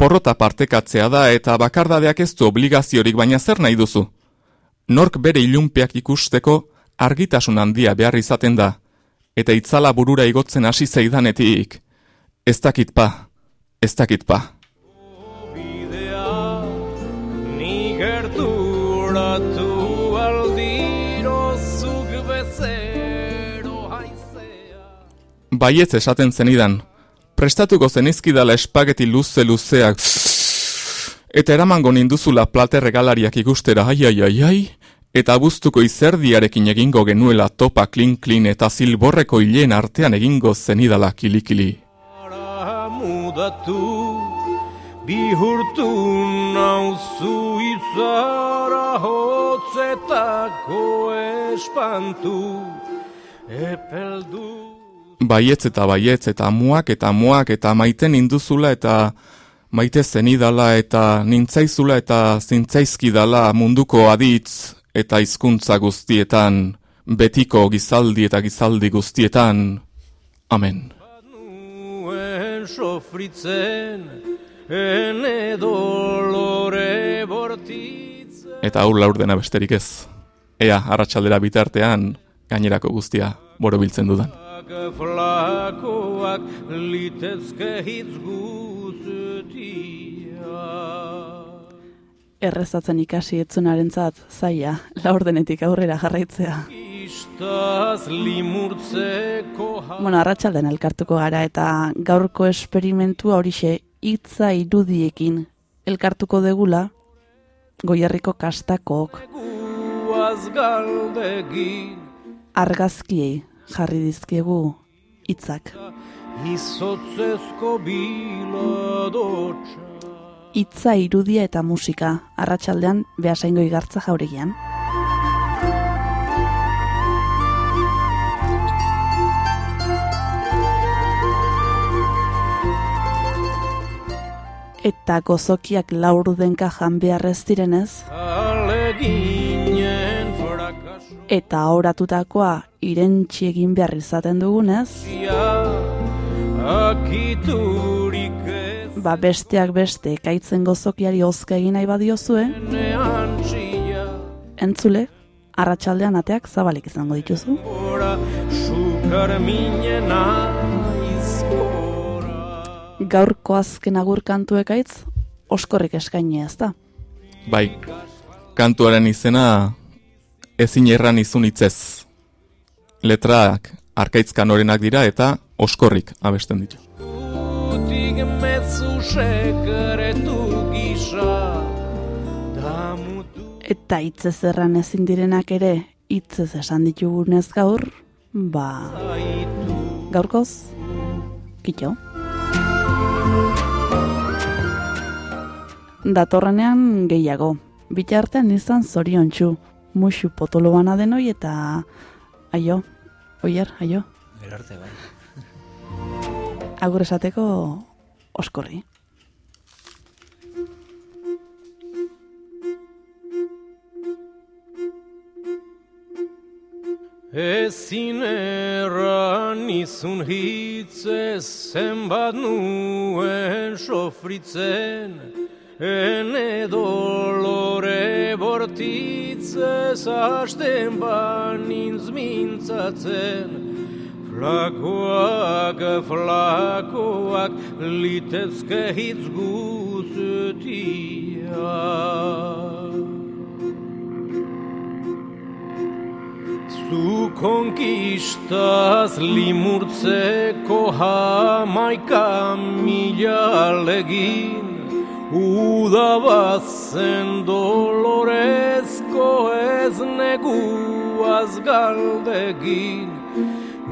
[SPEAKER 1] porrota partekatzea da eta bakardadeak ez du obligaziorik baina zer nahi duzu. Nork bere ilunpeak ikusteko argitasun handia behar izaten da. Eta itzala burura igotzen hasi zeidanetik. Ez dakit pa, ez dakit pa.
[SPEAKER 10] bidea Ni gerturatu aldiro zuk bezero haizea
[SPEAKER 1] Baietz esaten zenidan, prestatuko zenizkidala espageti luze luzeak, eta eramango ninduzula plater regalariak ikustera, ai, ai, ai, ai, eta abuztuko izerdiarekin egingo genuela topa klin-klin eta zilborreko hilen artean egingo zenidala kilikili.
[SPEAKER 10] Ara mudatu bihurtu nauzu itzara hotzetako espantu epeldu
[SPEAKER 1] Baietz eta baietz eta muak eta muak eta maiten induzula eta maite zenidala eta nintzaizula eta zintzaizkidala munduko aditz eta hizkuntza guztietan, betiko gizaldi eta gizaldi guztietan. Amen.
[SPEAKER 10] Sofritzen ene dolore bortitzen
[SPEAKER 1] Eta hau laurdena besterik ez. Ea, arratsaldera bitartean, gainerako guztia borobiltzen dudan.
[SPEAKER 10] flakoak litezke hitz guztia
[SPEAKER 2] Errezatzen ikasi etzunarentzat zaila, laurdenetik aurrera jarraitzea. Bueno, arratsalden elkartuko gara eta gaurko esperimentua horixe hitza irudiekin elkartuko degula goierriko kastakok argazkiei jarri dizkiegu hitzak.
[SPEAKER 10] Izotzezko biladotxa
[SPEAKER 2] Hitza irudia eta musika arratsaldean behasaingo igartza jauregian. Eta gozokiak laurdenka jan beharrez direnez, eta oratutakoa irentsi egin behar izaten dugunez, ba besteak beste ekaitzen gozokiari hozka egin nahi badiozue, entzule, arratsaldean ateak zabalik izango dituzu. Gaurko azken agur kantu ekaitz, oskorrik eskaini ez da.
[SPEAKER 1] Bai, kantuaren izena ezin erran izun hitzez. Letrak arkaitzkan orenak dira eta oskorrik abesten ditu.
[SPEAKER 10] Utik mezu sekretu gisa Damutu
[SPEAKER 2] Eta hitzez erran ezin direnak ere, hitzez esan ditugunez gaur, ba, gaurkoz, kitxo. Datorrenean gehiago, bitartean izan zoriontsu, musu potolo bana denoi eta aio, oier, aio,
[SPEAKER 9] Gero arte bai.
[SPEAKER 2] agur esateko oskorri.
[SPEAKER 10] Ezin erran izun hitzez zenbat nuen sofritzen Ene dolore bortitzez hasten banintz mintzatzen Flakoak, flakoak, litezke hitz guztiak Zu konkistaz limurtzeko hamaika mila legin Uda bazen dolorezko ez neguaz galdegin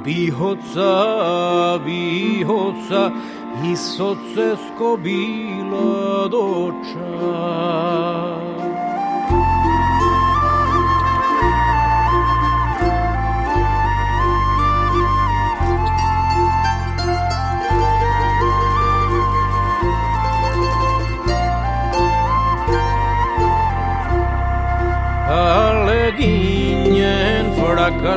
[SPEAKER 10] Bihotza, bihotza, izotzezko biladotxa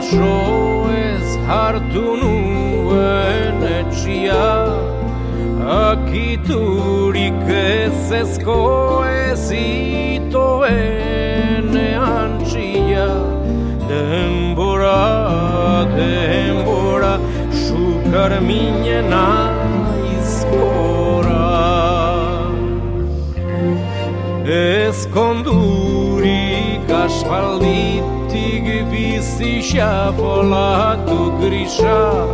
[SPEAKER 10] frakaso ez hartu nuen etxia Akiturik ez ezko ez itoen antxia Denbora, denbora, sukar minena izkora Ezkondurik aspalditik bizi xafolatu grisa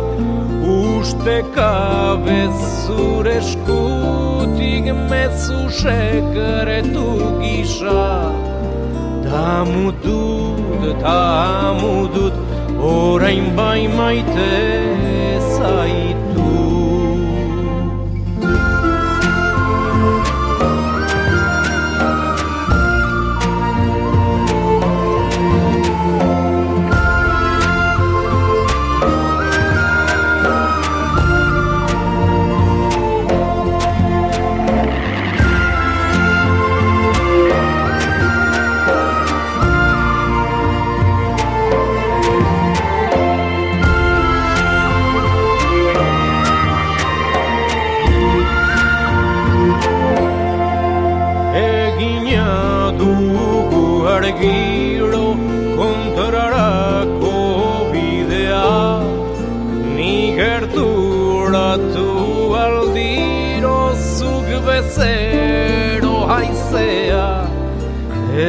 [SPEAKER 10] Uste kabezure eskutik mezu sekretu gisa Damutut, damutut, orain bai maite zaitu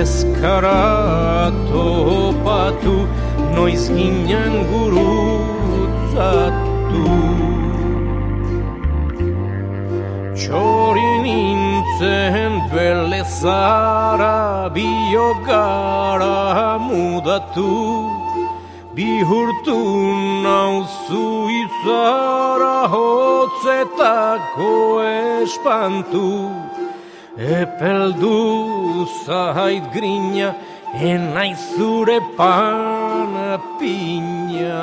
[SPEAKER 10] Ezkara topatu noiz ginen gurutzatu. Txori nintzen belezara biogara mudatu. Bihurtu nauzu izara hotzetako espantu. Epeldu zait grina enaiz zure pana pina